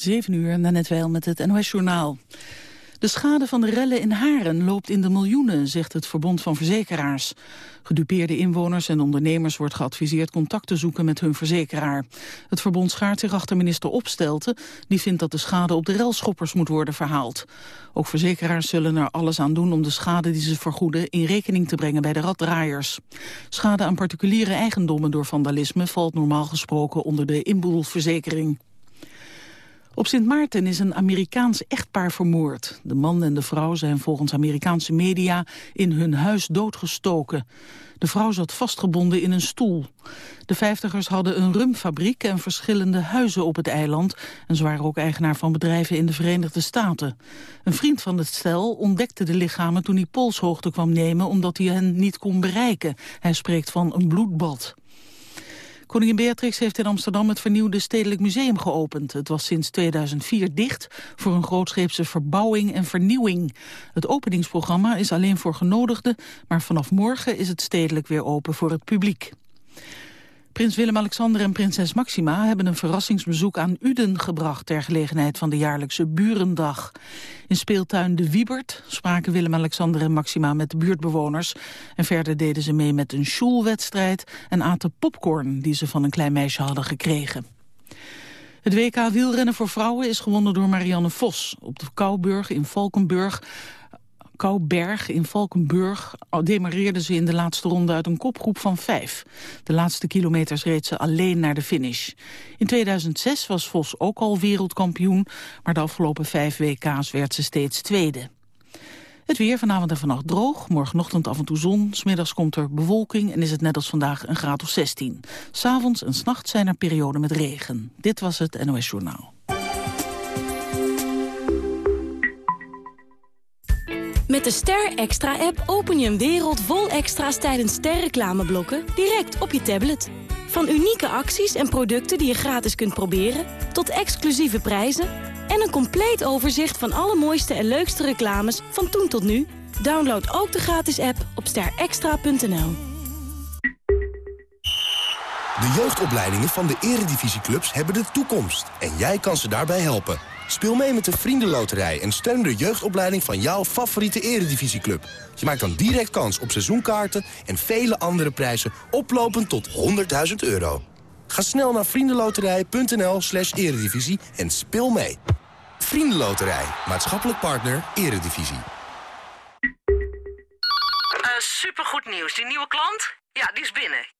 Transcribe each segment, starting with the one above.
7 uur, net wel met het NOS-journaal. De schade van de rellen in Haren loopt in de miljoenen, zegt het Verbond van Verzekeraars. Gedupeerde inwoners en ondernemers wordt geadviseerd contact te zoeken met hun verzekeraar. Het verbond schaart zich achter minister Opstelten, die vindt dat de schade op de relschoppers moet worden verhaald. Ook verzekeraars zullen er alles aan doen om de schade die ze vergoeden in rekening te brengen bij de raddraaiers. Schade aan particuliere eigendommen door vandalisme valt normaal gesproken onder de inboedelverzekering. Op Sint Maarten is een Amerikaans echtpaar vermoord. De man en de vrouw zijn volgens Amerikaanse media in hun huis doodgestoken. De vrouw zat vastgebonden in een stoel. De vijftigers hadden een rumfabriek en verschillende huizen op het eiland... en ze waren ook eigenaar van bedrijven in de Verenigde Staten. Een vriend van het stel ontdekte de lichamen toen hij polshoogte kwam nemen... omdat hij hen niet kon bereiken. Hij spreekt van een bloedbad. Koningin Beatrix heeft in Amsterdam het vernieuwde Stedelijk Museum geopend. Het was sinds 2004 dicht voor een grootscheepse verbouwing en vernieuwing. Het openingsprogramma is alleen voor genodigden, maar vanaf morgen is het stedelijk weer open voor het publiek. Prins Willem-Alexander en prinses Maxima hebben een verrassingsbezoek aan Uden gebracht ter gelegenheid van de jaarlijkse Burendag. In speeltuin De Wiebert spraken Willem-Alexander en Maxima met de buurtbewoners en verder deden ze mee met een schoolwedstrijd en aten popcorn die ze van een klein meisje hadden gekregen. Het WK wielrennen voor vrouwen is gewonnen door Marianne Vos. Op de Kouwburg in Valkenburg Kouberg in Valkenburg demareerde ze in de laatste ronde uit een kopgroep van vijf. De laatste kilometers reed ze alleen naar de finish. In 2006 was Vos ook al wereldkampioen, maar de afgelopen vijf WK's werd ze steeds tweede. Het weer vanavond en vannacht droog, morgenochtend af en toe zon. Smiddags komt er bewolking en is het net als vandaag een graad of 16. S'avonds en s'nachts zijn er perioden met regen. Dit was het NOS Journaal. Met de Ster Extra-app open je een wereld vol extra's tijdens sterreclameblokken direct op je tablet. Van unieke acties en producten die je gratis kunt proberen, tot exclusieve prijzen en een compleet overzicht van alle mooiste en leukste reclames van toen tot nu. Download ook de gratis app op sterextra.nl. De jeugdopleidingen van de eredivisieclubs hebben de toekomst en jij kan ze daarbij helpen. Speel mee met de Vriendenloterij en steun de jeugdopleiding van jouw favoriete eredivisieclub. Je maakt dan direct kans op seizoenkaarten en vele andere prijzen oplopend tot 100.000 euro. Ga snel naar vriendenloterij.nl slash eredivisie en speel mee. Vriendenloterij, maatschappelijk partner, eredivisie. Uh, supergoed nieuws. Die nieuwe klant? Ja, die is binnen.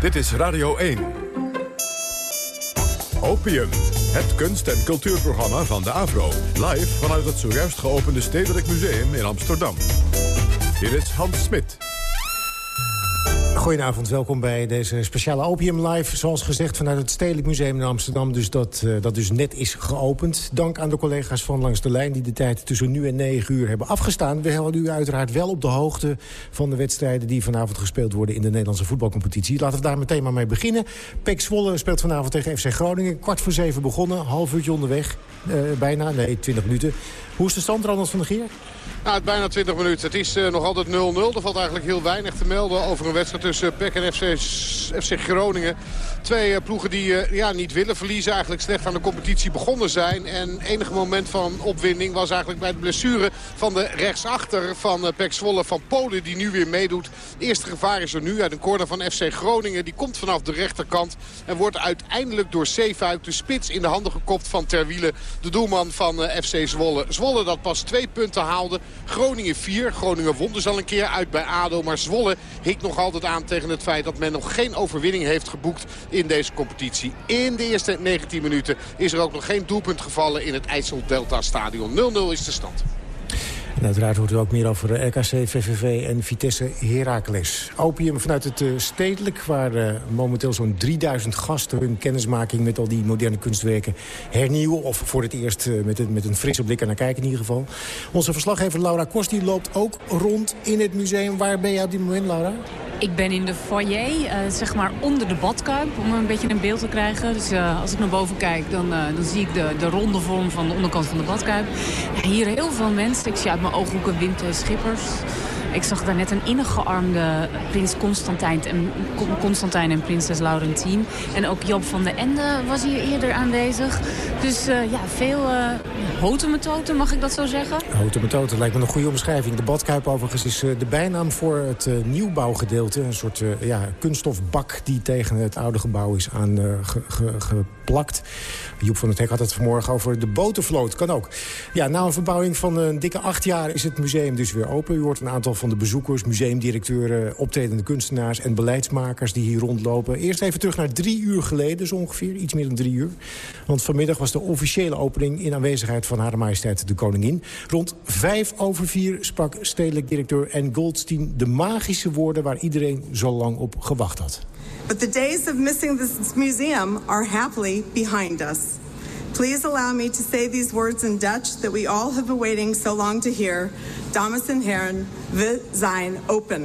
Dit is Radio 1. Opium, het kunst- en cultuurprogramma van de AVRO. Live vanuit het zojuist geopende Stedelijk Museum in Amsterdam. Hier is Hans Smit. Goedenavond, welkom bij deze speciale Opium Live. Zoals gezegd vanuit het Stedelijk Museum in Amsterdam. Dus dat, uh, dat dus net is geopend. Dank aan de collega's van Langs de Lijn... die de tijd tussen nu en 9 uur hebben afgestaan. We houden u uiteraard wel op de hoogte van de wedstrijden... die vanavond gespeeld worden in de Nederlandse voetbalcompetitie. Laten we daar meteen maar mee beginnen. Pek Zwolle speelt vanavond tegen FC Groningen. Kwart voor zeven begonnen, half uurtje onderweg. Uh, bijna, nee, 20 minuten. Hoe is de stand, Ronald van der Geer? Bijna 20 minuten. Het is uh, nog altijd 0-0. Er valt eigenlijk heel weinig te melden over een wedstrijd tussen PEC en FC, Groningen. Twee uh, ploegen die uh, ja, niet willen verliezen. Eigenlijk slecht aan de competitie begonnen zijn. En enige moment van opwinding was eigenlijk bij de blessure van de rechtsachter van uh, Pek Zwolle van Polen. Die nu weer meedoet. Eerste gevaar is er nu uit een corner van FC Groningen. Die komt vanaf de rechterkant. En wordt uiteindelijk door Zeefuik de spits in de handen gekopt van Terwiele. De doelman van FC Zwolle. Zwolle dat pas twee punten haalde. Groningen 4. Groningen won dus al een keer uit bij ADO. Maar Zwolle hikt nog altijd aan tegen het feit dat men nog geen overwinning heeft geboekt in deze competitie. In de eerste 19 minuten is er ook nog geen doelpunt gevallen in het IJssel Delta Stadion. 0-0 is de stand. En uiteraard hoort u ook meer over RKC, VVV en Vitesse Heracles. Opium vanuit het uh, stedelijk, waar uh, momenteel zo'n 3000 gasten... hun kennismaking met al die moderne kunstwerken hernieuwen. Of voor het eerst met, een, met een frisse blik naar kijken in ieder geval. Onze verslaggever Laura Kost loopt ook rond in het museum. Waar ben je op dit moment, Laura? Ik ben in de foyer, zeg maar onder de badkuip, om een beetje een beeld te krijgen. Dus als ik naar boven kijk, dan, dan zie ik de, de ronde vorm van de onderkant van de badkuip. Hier heel veel mensen. Ik zie uit mijn ooghoeken Wim Schippers. Ik zag daar net een innig gearmde prins Constantijn en, Constantijn en prinses Laurentien. En ook Job van de Ende was hier eerder aanwezig. Dus uh, ja, veel uh, hotemetoten, mag ik dat zo zeggen? Hotemetoten lijkt me een goede omschrijving. De badkuip overigens is uh, de bijnaam voor het nieuwbouwgedeelte. Een soort ja, kunststofbak die tegen het oude gebouw is Joep van het Hek had het vanmorgen over de botenvloot. Kan ook. Ja, na een verbouwing van een dikke acht jaar is het museum dus weer open. U hoort een aantal van de bezoekers, museumdirecteuren... optredende kunstenaars en beleidsmakers die hier rondlopen. Eerst even terug naar drie uur geleden, zo ongeveer. Iets meer dan drie uur. Want vanmiddag was de officiële opening... in aanwezigheid van Hare Majesteit de Koningin. Rond vijf over vier sprak stedelijk directeur Anne Goldstein... de magische woorden waar iedereen zo lang op gewacht had. But the days of missing this museum are happily behind us. Please allow me to say these words in Dutch that we all have been waiting so long to hear. Dames en heren, we zijn open.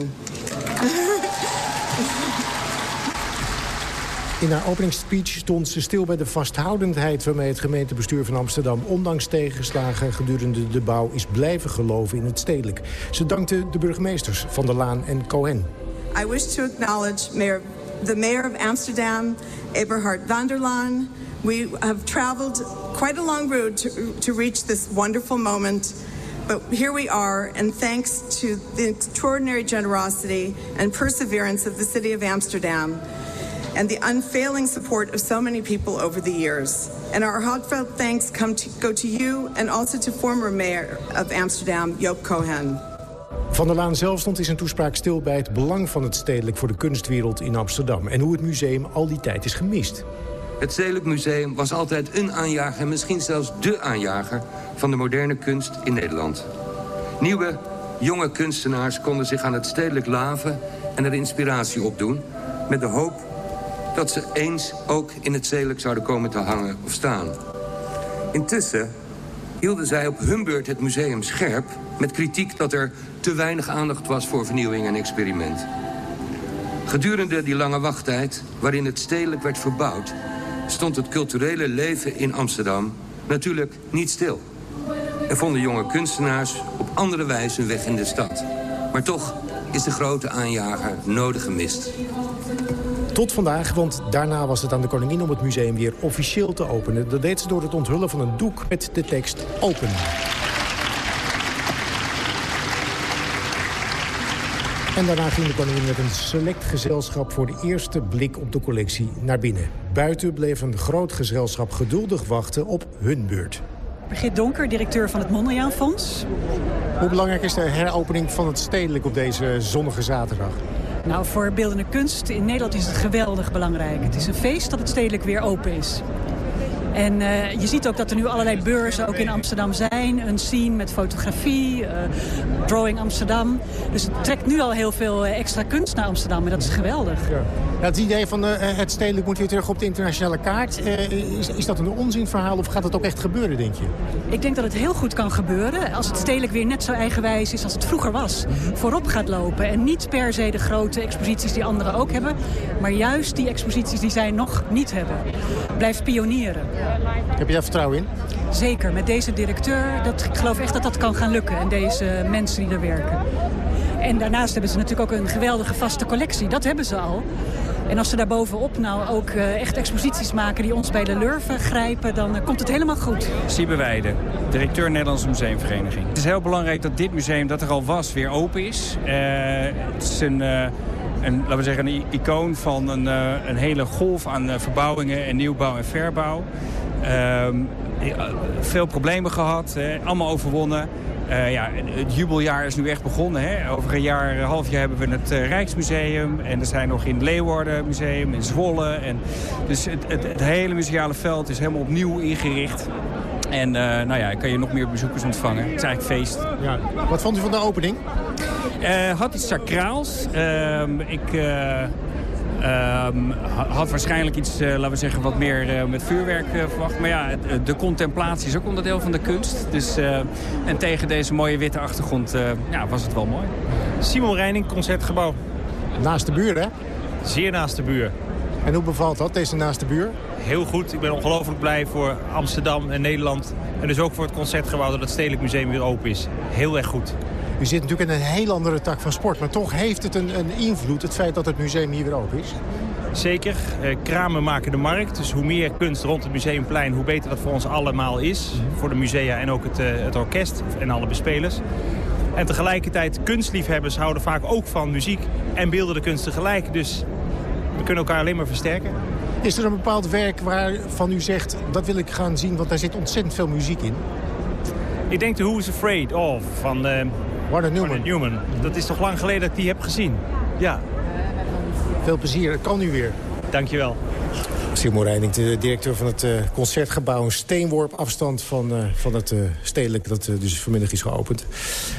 In haar openingsspeech stond ze stil bij de vasthoudendheid... waarmee het gemeentebestuur van Amsterdam... ondanks tegenslagen gedurende de bouw is blijven geloven in het stedelijk. Ze dankte de burgemeesters Van der Laan en Cohen. I wish to acknowledge mayor, the mayor of Amsterdam, Eberhard van der Laan... We have traveled quite a long road to, to reach this wonderful moment, but here we are, and thanks to the extraordinary generosity and perseverance of the city of Amsterdam and the unfailing support of so many people over the years. And our heartfelt thanks come to, go to you and also to former mayor of Amsterdam, Joop Cohen. Van der Laan zelf stond in zijn toespraak stil bij het belang van het stedelijk voor de kunstwereld in Amsterdam... en hoe het museum al die tijd is gemist. Het Stedelijk Museum was altijd een aanjager... misschien zelfs dé aanjager van de moderne kunst in Nederland. Nieuwe, jonge kunstenaars konden zich aan het stedelijk laven... en er inspiratie opdoen... met de hoop dat ze eens ook in het stedelijk zouden komen te hangen of staan. Intussen hielden zij op hun beurt het museum scherp... met kritiek dat er te weinig aandacht was voor vernieuwing en experiment. Gedurende die lange wachttijd, waarin het stedelijk werd verbouwd stond het culturele leven in Amsterdam natuurlijk niet stil. Er vonden jonge kunstenaars op andere wijze hun weg in de stad. Maar toch is de grote aanjager nodig gemist. Tot vandaag, want daarna was het aan de koningin om het museum weer officieel te openen. Dat deed ze door het onthullen van een doek met de tekst Open. En daarna ging de koningin met een select gezelschap... voor de eerste blik op de collectie naar binnen. Buiten bleef een groot gezelschap geduldig wachten op hun beurt. Brigitte Donker, directeur van het Mondriaan Fonds. Hoe belangrijk is de heropening van het stedelijk op deze zonnige zaterdag? Nou, voor beeldende kunst in Nederland is het geweldig belangrijk. Het is een feest dat het stedelijk weer open is. En uh, je ziet ook dat er nu allerlei beurzen ook in Amsterdam zijn. Een scene met fotografie, uh, Drawing Amsterdam. Dus het trekt nu al heel veel uh, extra kunst naar Amsterdam. En dat is geweldig. Ja. Ja, het idee van het stedelijk moet weer terug op de internationale kaart. is, is dat een onzinverhaal of gaat dat ook echt gebeuren, denk je? Ik denk dat het heel goed kan gebeuren. Als het stedelijk weer net zo eigenwijs is als het vroeger was. Voorop gaat lopen. En niet per se de grote exposities die anderen ook hebben. Maar juist die exposities die zij nog niet hebben. Blijft pionieren. Heb je daar vertrouwen in? Zeker, met deze directeur. Dat, ik geloof echt dat dat kan gaan lukken. En deze mensen die er werken. En daarnaast hebben ze natuurlijk ook een geweldige vaste collectie. Dat hebben ze al. En als ze daarbovenop nou ook uh, echt exposities maken die ons bij de lurven grijpen, dan uh, komt het helemaal goed. Siebe Weide, directeur Nederlandse Museumvereniging. Het is heel belangrijk dat dit museum, dat er al was, weer open is. Uh, het is een, een, laten we zeggen, een icoon van een, een hele golf aan verbouwingen en nieuwbouw en verbouw. Ehm, veel problemen gehad, hè, allemaal overwonnen. Uh, ja, het jubeljaar is nu echt begonnen. Hè. Over een jaar, een half jaar hebben we het uh, Rijksmuseum. En er zijn nog in Leeuwarden Museum, in Zwolle. En, dus het, het, het, hele museale veld is helemaal opnieuw ingericht. En nou ja, kan je nog meer bezoekers ontvangen. Het is eigenlijk feest. Ja. Wat vond u van de opening? Had iets sacraals. Ehm, ik... Um, had waarschijnlijk iets, uh, laten we zeggen, wat meer uh, met vuurwerk uh, verwacht. Maar ja, de contemplatie is ook onderdeel van de kunst. Dus, en tegen deze mooie witte achtergrond ja, was het wel mooi. Simon Reining, Concertgebouw. Naast de buur, hè? Zeer naast de buur. En hoe bevalt dat, deze naast de buur? Heel goed. Ik ben ongelooflijk blij voor Amsterdam en Nederland. En dus ook voor het Concertgebouw dat het Stedelijk Museum weer open is. Heel erg goed. U zit natuurlijk in een heel andere tak van sport. Maar toch heeft het een, een invloed, het feit dat het museum hier weer open is? Zeker. Eh, kramen maken de markt. Dus hoe meer kunst rond het museumplein, hoe beter dat voor ons allemaal is. Mhm. Voor de musea en ook het, uh, het orkest en alle bespelers. En tegelijkertijd, kunstliefhebbers houden vaak ook van muziek en beelden de kunst tegelijk. Dus we kunnen elkaar alleen maar versterken. Is er een bepaald werk waarvan u zegt, dat wil ik gaan zien, want daar zit ontzettend veel muziek in? Ik denk de Who's Afraid Of van uh, Warner Newman. Newman. Dat is toch lang geleden dat ik die heb gezien. Ja. Veel plezier. Het kan nu weer. Dankjewel. Simon Reining, de directeur van het uh, Concertgebouw. Een steenworp afstand van, uh, van het uh, stedelijk dat dus vanmiddag is geopend.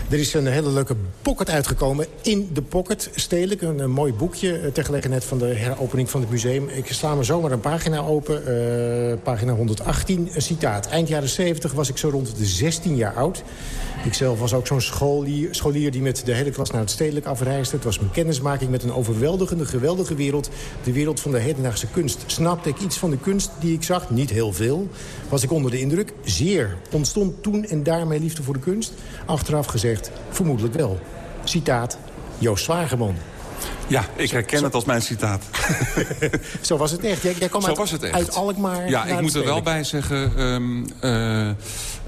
Er is een hele leuke pocket uitgekomen. In de pocket, stedelijk. Een, mooi boekje ter gelegenheid van de heropening van het museum. Ik sla me zomaar een pagina open. pagina 118, een citaat. Eind jaren 70 was ik zo rond de 16 jaar oud. Ikzelf was ook zo'n scholier, scholier die met de hele klas naar het stedelijk afreisde. Het was mijn kennismaking met een overweldigende, geweldige wereld. De wereld van de hedendaagse kunst. Iets van de kunst die ik zag? Niet heel veel. Was ik onder de indruk? Zeer. Ontstond toen en daarmee liefde voor de kunst? Achteraf gezegd, vermoedelijk wel. Citaat, Joost Zwageman. Ja, ik herken het als mijn citaat. Zo was het echt. Jij, jij kwam Zo uit, was het echt. uit Alkmaar Ja, ik moet er wel bij zeggen... Um, uh,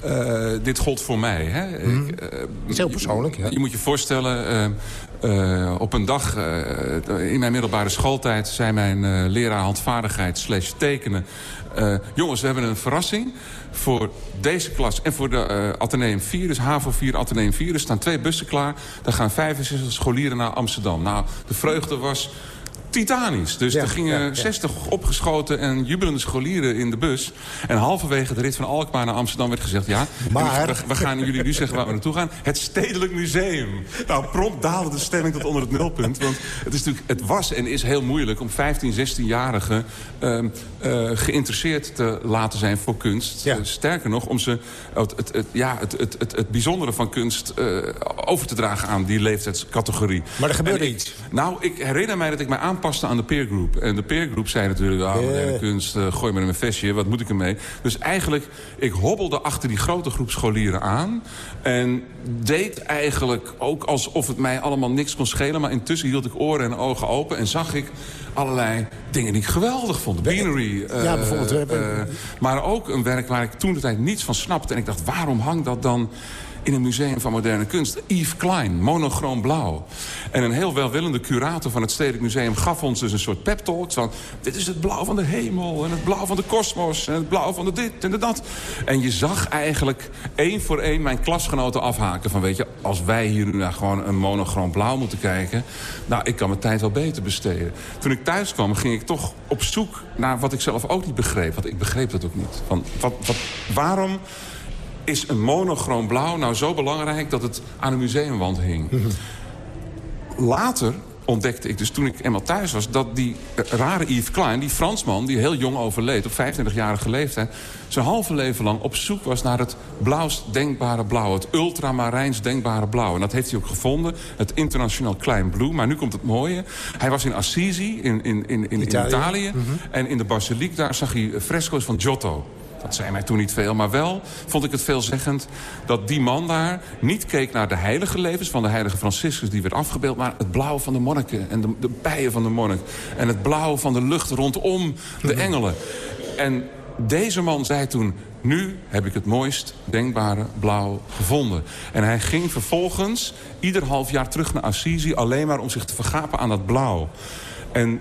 uh, dit gold voor mij. Hè. Mm. Ik, uh, heel persoonlijk, je, je moet je voorstellen... Uh, op een dag in mijn middelbare schooltijd... zei mijn leraar handvaardigheid slash tekenen... jongens, we hebben een verrassing voor deze klas en voor de Atheneum 4. Dus HAVO 4, Atheneum 4. Er staan twee bussen klaar. Daar gaan 65 scholieren naar Amsterdam. Nou, de vreugde was titanisch. Dus er gingen 60 opgeschoten en jubelende scholieren in de bus. En halverwege de rit van Alkmaar naar Amsterdam werd gezegd... ja, maar... we, gaan jullie nu zeggen waar we naartoe gaan. Het Stedelijk Museum. Nou, prompt daalde de stemming tot onder het nulpunt. Want het, is natuurlijk, het was en is heel moeilijk om 15, 16-jarigen... Uh, uh, geïnteresseerd te laten zijn voor kunst. Uh, sterker nog, om ze het, het, het ja, het, het, het, het bijzondere van kunst uh, over te dragen aan die leeftijdscategorie. Maar er gebeurde iets. Nou, ik herinner mij dat ik mij aan aanpaste aan de peergroep. En de peergroep zei natuurlijk, ah, moderne kunst, uh, gooi maar in mijn vestje, wat moet ik ermee? Dus eigenlijk, ik hobbelde achter die grote groep scholieren aan. En deed eigenlijk ook alsof het mij allemaal niks kon schelen. Maar intussen hield ik oren en ogen open en zag ik allerlei dingen die ik geweldig vond. Uh, ja, bijvoorbeeld. Uh, maar ook een werk waar ik toen de tijd niets van snapte. En ik dacht, waarom hangt dat dan in een museum van moderne kunst. Yves Klein, monochroom blauw. En een heel welwillende curator van het Stedelijk Museum gaf ons dus een soort pep talk. Van, dit is het blauw van de hemel en het blauw van de kosmos en het blauw van de dit en de dat. En je zag eigenlijk één voor één mijn klasgenoten afhaken. Van weet je, als wij hier nu naar gewoon een monochroom blauw moeten kijken. Nou, ik kan mijn tijd wel beter besteden. Toen ik thuis kwam ging ik toch op zoek naar wat ik zelf ook niet begreep. Want ik begreep dat ook niet. Van, wat, wat, waarom is een monochroom blauw nou zo belangrijk dat het aan een museumwand hing? Later ontdekte ik dus toen ik eenmaal thuis was... dat die rare Yves Klein, die Fransman, die heel jong overleed... op 25-jarige leeftijd, zijn halve leven lang op zoek was... naar het blauwst denkbare blauw, het ultramarijns denkbare blauw. En dat heeft hij ook gevonden, het internationaal klein blue. Maar nu komt het mooie. Hij was in Assisi, in, in, in, in Italië. Italië mm -hmm. En in de basiliek daar zag hij fresco's van Giotto. Dat zei mij toen niet veel, maar wel vond ik het veelzeggend... dat die man daar niet keek naar de heilige levens van de heilige Franciscus... die werd afgebeeld, maar het blauw van de monniken en de, de bijen van de monnik... en het blauw van de lucht rondom de engelen. En deze man zei toen... nu heb ik het mooist denkbare blauw gevonden. En hij ging vervolgens ieder half jaar terug naar Assisi... alleen maar om zich te vergapen aan dat blauw. En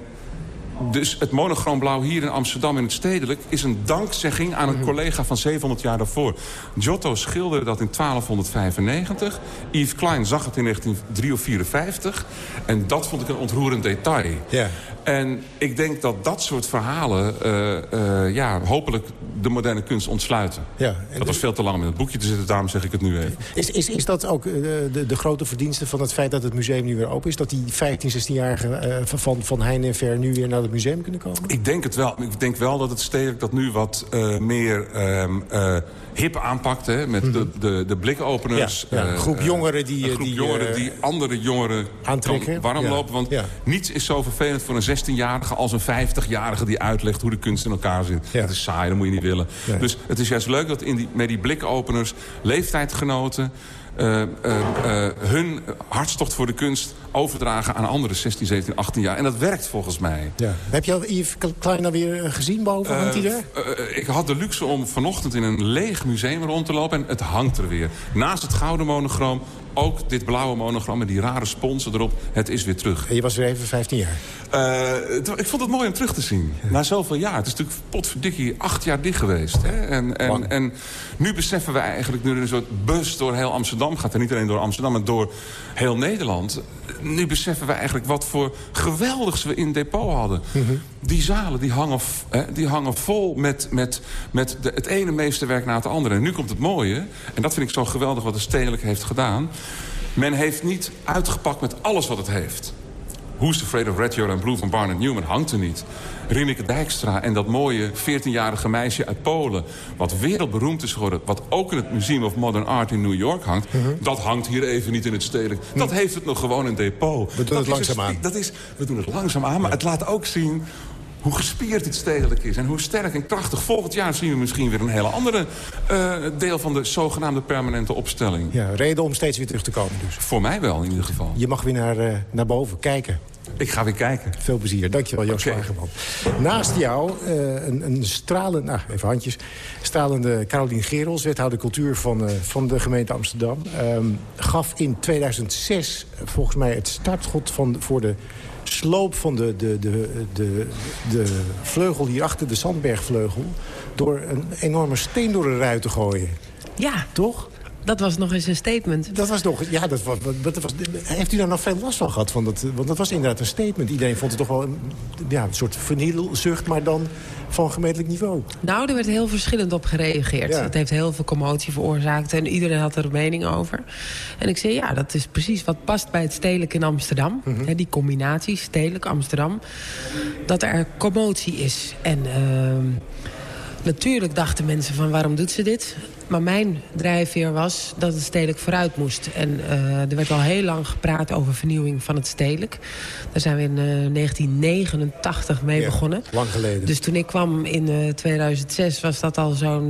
dus het monochroom blauw hier in Amsterdam in het stedelijk... is een dankzegging aan een collega van 700 jaar daarvoor. Giotto schilderde dat in 1295. Yves Klein zag het in 1954. En dat vond ik een ontroerend detail. Ja. En ik denk dat dat soort verhalen uh, uh, ja, hopelijk de moderne kunst ontsluiten. Ja, dat was veel te lang om in het boekje te zitten, daarom zeg ik het nu even. Is, is, is dat ook de, de, de grote verdienste van het feit dat het museum nu weer open is? Dat die 15, 16-jarigen uh, van, van Heijn en Ver nu weer naar het museum kunnen komen? Ik denk het wel. Ik denk wel dat het stedelijk dat nu wat meer ehm, hip aanpakt. Hè, met de, de, de blikopeners. Ja, ja. Een groep jongeren die... Een groep die, jongeren die andere jongeren aantrekken. warm lopen. Want niets is zo vervelend voor een 16-jarige als een 50-jarige die uitlegt hoe de kunst in elkaar zit. Het is saai, dat moet je niet willen. Dus het is juist leuk dat in die, met die blikopeners leeftijdgenoten... Uh, uh, uh, hun hartstocht voor de kunst overdragen aan andere 16, 17, 18 jaar. En dat werkt volgens mij. Ja. Heb je al Yves Klein nou weer gezien boven? hangt hij ik had de luxe om vanochtend in een leeg museum rond te lopen. En het hangt er weer. Naast het gouden monochroom ook dit blauwe monogram met die rare sponsen erop. Het is weer terug. En je was weer even 15 jaar? Uh, ik vond het mooi om terug te zien. Na zoveel jaar. Het is natuurlijk potverdikkie acht jaar dicht geweest. Hè? En, en, en nu beseffen we eigenlijk, nu er een soort bus door heel Amsterdam gaat... en niet alleen door Amsterdam, maar door heel Nederland... nu beseffen we eigenlijk wat voor geweldigs we in depot hadden. Mm -hmm. Die zalen die hangen, hè, die hangen vol met, met, met de, het ene meesterwerk na het andere. En nu komt het mooie, en dat vind ik zo geweldig wat de stedelijk heeft gedaan... Men heeft niet uitgepakt met alles wat het heeft. Who's Afraid of Red, Your and Blue van Barnett Newman hangt er niet. Rineke Dijkstra en dat mooie 14-jarige meisje uit Polen... wat wereldberoemd is geworden... wat ook in het Museum of Modern Art in New York hangt... Uh -huh. dat hangt hier even niet in het stedelijk. Hm. Dat heeft het nog gewoon in depot. We doen dat het langzaam aan. Dat is, we doen het langzaam aan, maar ja. het laat ook zien hoe gespierd dit stedelijk is. En hoe sterk en krachtig. Volgend jaar zien we misschien weer een hele andere uh, deel van de zogenaamde permanente opstelling. Ja, reden om steeds weer terug te komen dus. Voor mij wel in ieder geval. Je mag weer naar, uh, naar boven kijken. Ik ga weer kijken. Veel plezier. Dankjewel, Joost okay. Naast jou uh, een, een stralende, nou, even handjes, stralende Carolien Gerels, wethouder cultuur van, uh, van de gemeente Amsterdam. Um, gaf in 2006 volgens mij het startschot van, voor de sloop van de, de, de, de, de vleugel hierachter, de Sandbergvleugel... door een enorme steen door de ruit te gooien. Ja. Toch? Dat was nog eens een statement. Dat was nog, ja, dat was, dat was, heeft u daar nog veel last van gehad? Van dat, want dat was inderdaad een statement. Iedereen vond het toch wel een, ja, een soort verniedelzucht, maar dan van gemeentelijk niveau. Nou, er werd heel verschillend op gereageerd. Ja. Het heeft heel veel commotie veroorzaakt en iedereen had er een mening over. En ik zei, ja, dat is precies wat past bij het stedelijk in Amsterdam. Mm -hmm. He, die combinatie, stedelijk Amsterdam. Dat er commotie is. En uh, natuurlijk dachten mensen van, waarom doet ze dit? Maar mijn drijfveer was dat het stedelijk vooruit moest. En uh, er werd al heel lang gepraat over vernieuwing van het stedelijk. Daar zijn we in uh, 1989 mee ja, begonnen. Lang geleden. Dus toen ik kwam in uh, 2006 was dat al zo'n...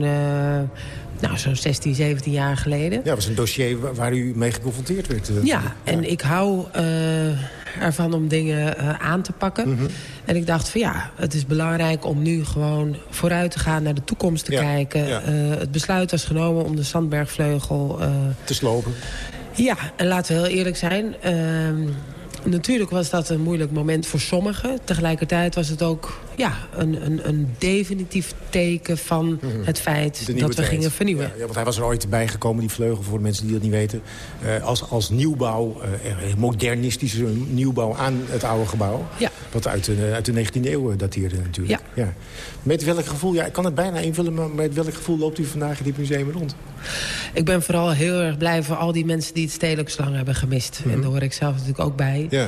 nou, zo'n 16, 17 jaar geleden. Ja, dat was een dossier waar, waar u mee geconfronteerd werd. Ja, ja, en ik hou ervan om dingen uh, aan te pakken. Mm -hmm. En ik dacht van ja, het is belangrijk om nu gewoon vooruit te gaan... naar de toekomst te ja, kijken. Ja. Uh, het besluit was genomen om de Sandbergvleugel... Uh, te slopen. Ja, en laten we heel eerlijk zijn... Natuurlijk was dat een moeilijk moment voor sommigen. Tegelijkertijd was het ook ja, een, een, een definitief teken van -hmm. het feit dat we tijd. gingen vernieuwen. Ja, ja, want hij was er ooit bijgekomen, die vleugel, voor de mensen die dat niet weten. Uh, als, als nieuwbouw, uh, modernistische nieuwbouw aan het oude gebouw. Ja. Wat uit de, uit de 19e eeuw dateerde natuurlijk. Ja. ja. Met welk gevoel, ja, ik kan het bijna invullen, maar met welk gevoel loopt u vandaag in dit museum rond? Ik ben vooral heel erg blij voor al die mensen die het stedelijk lang hebben gemist. Mm -hmm. En daar hoor ik zelf natuurlijk ook bij. Ja.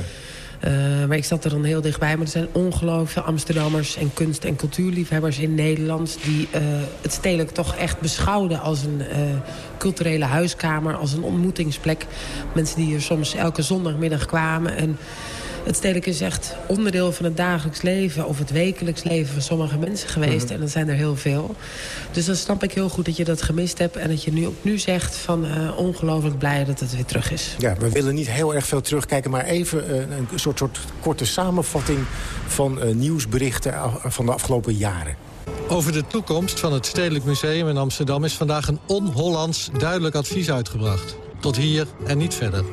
Uh, maar ik zat er dan heel dichtbij. Maar er zijn ongelooflijk veel Amsterdammers en kunst- en cultuurliefhebbers in Nederland... die uh, het stedelijk toch echt beschouwden als een uh, culturele huiskamer... als een ontmoetingsplek. Mensen die hier soms elke zondagmiddag kwamen... En het stedelijk is echt onderdeel van het dagelijks leven... of het wekelijks leven van sommige mensen geweest. Mm -hmm. En dat zijn er heel veel. Dus dan snap ik heel goed dat je dat gemist hebt... en dat je nu ook nu zegt van uh, ongelooflijk blij dat het weer terug is. Ja, we willen niet heel erg veel terugkijken... maar even uh, een soort, soort korte samenvatting van uh, nieuwsberichten van de afgelopen jaren. Over de toekomst van het Stedelijk Museum in Amsterdam... is vandaag een on-Hollands duidelijk advies uitgebracht. Tot hier en niet verder.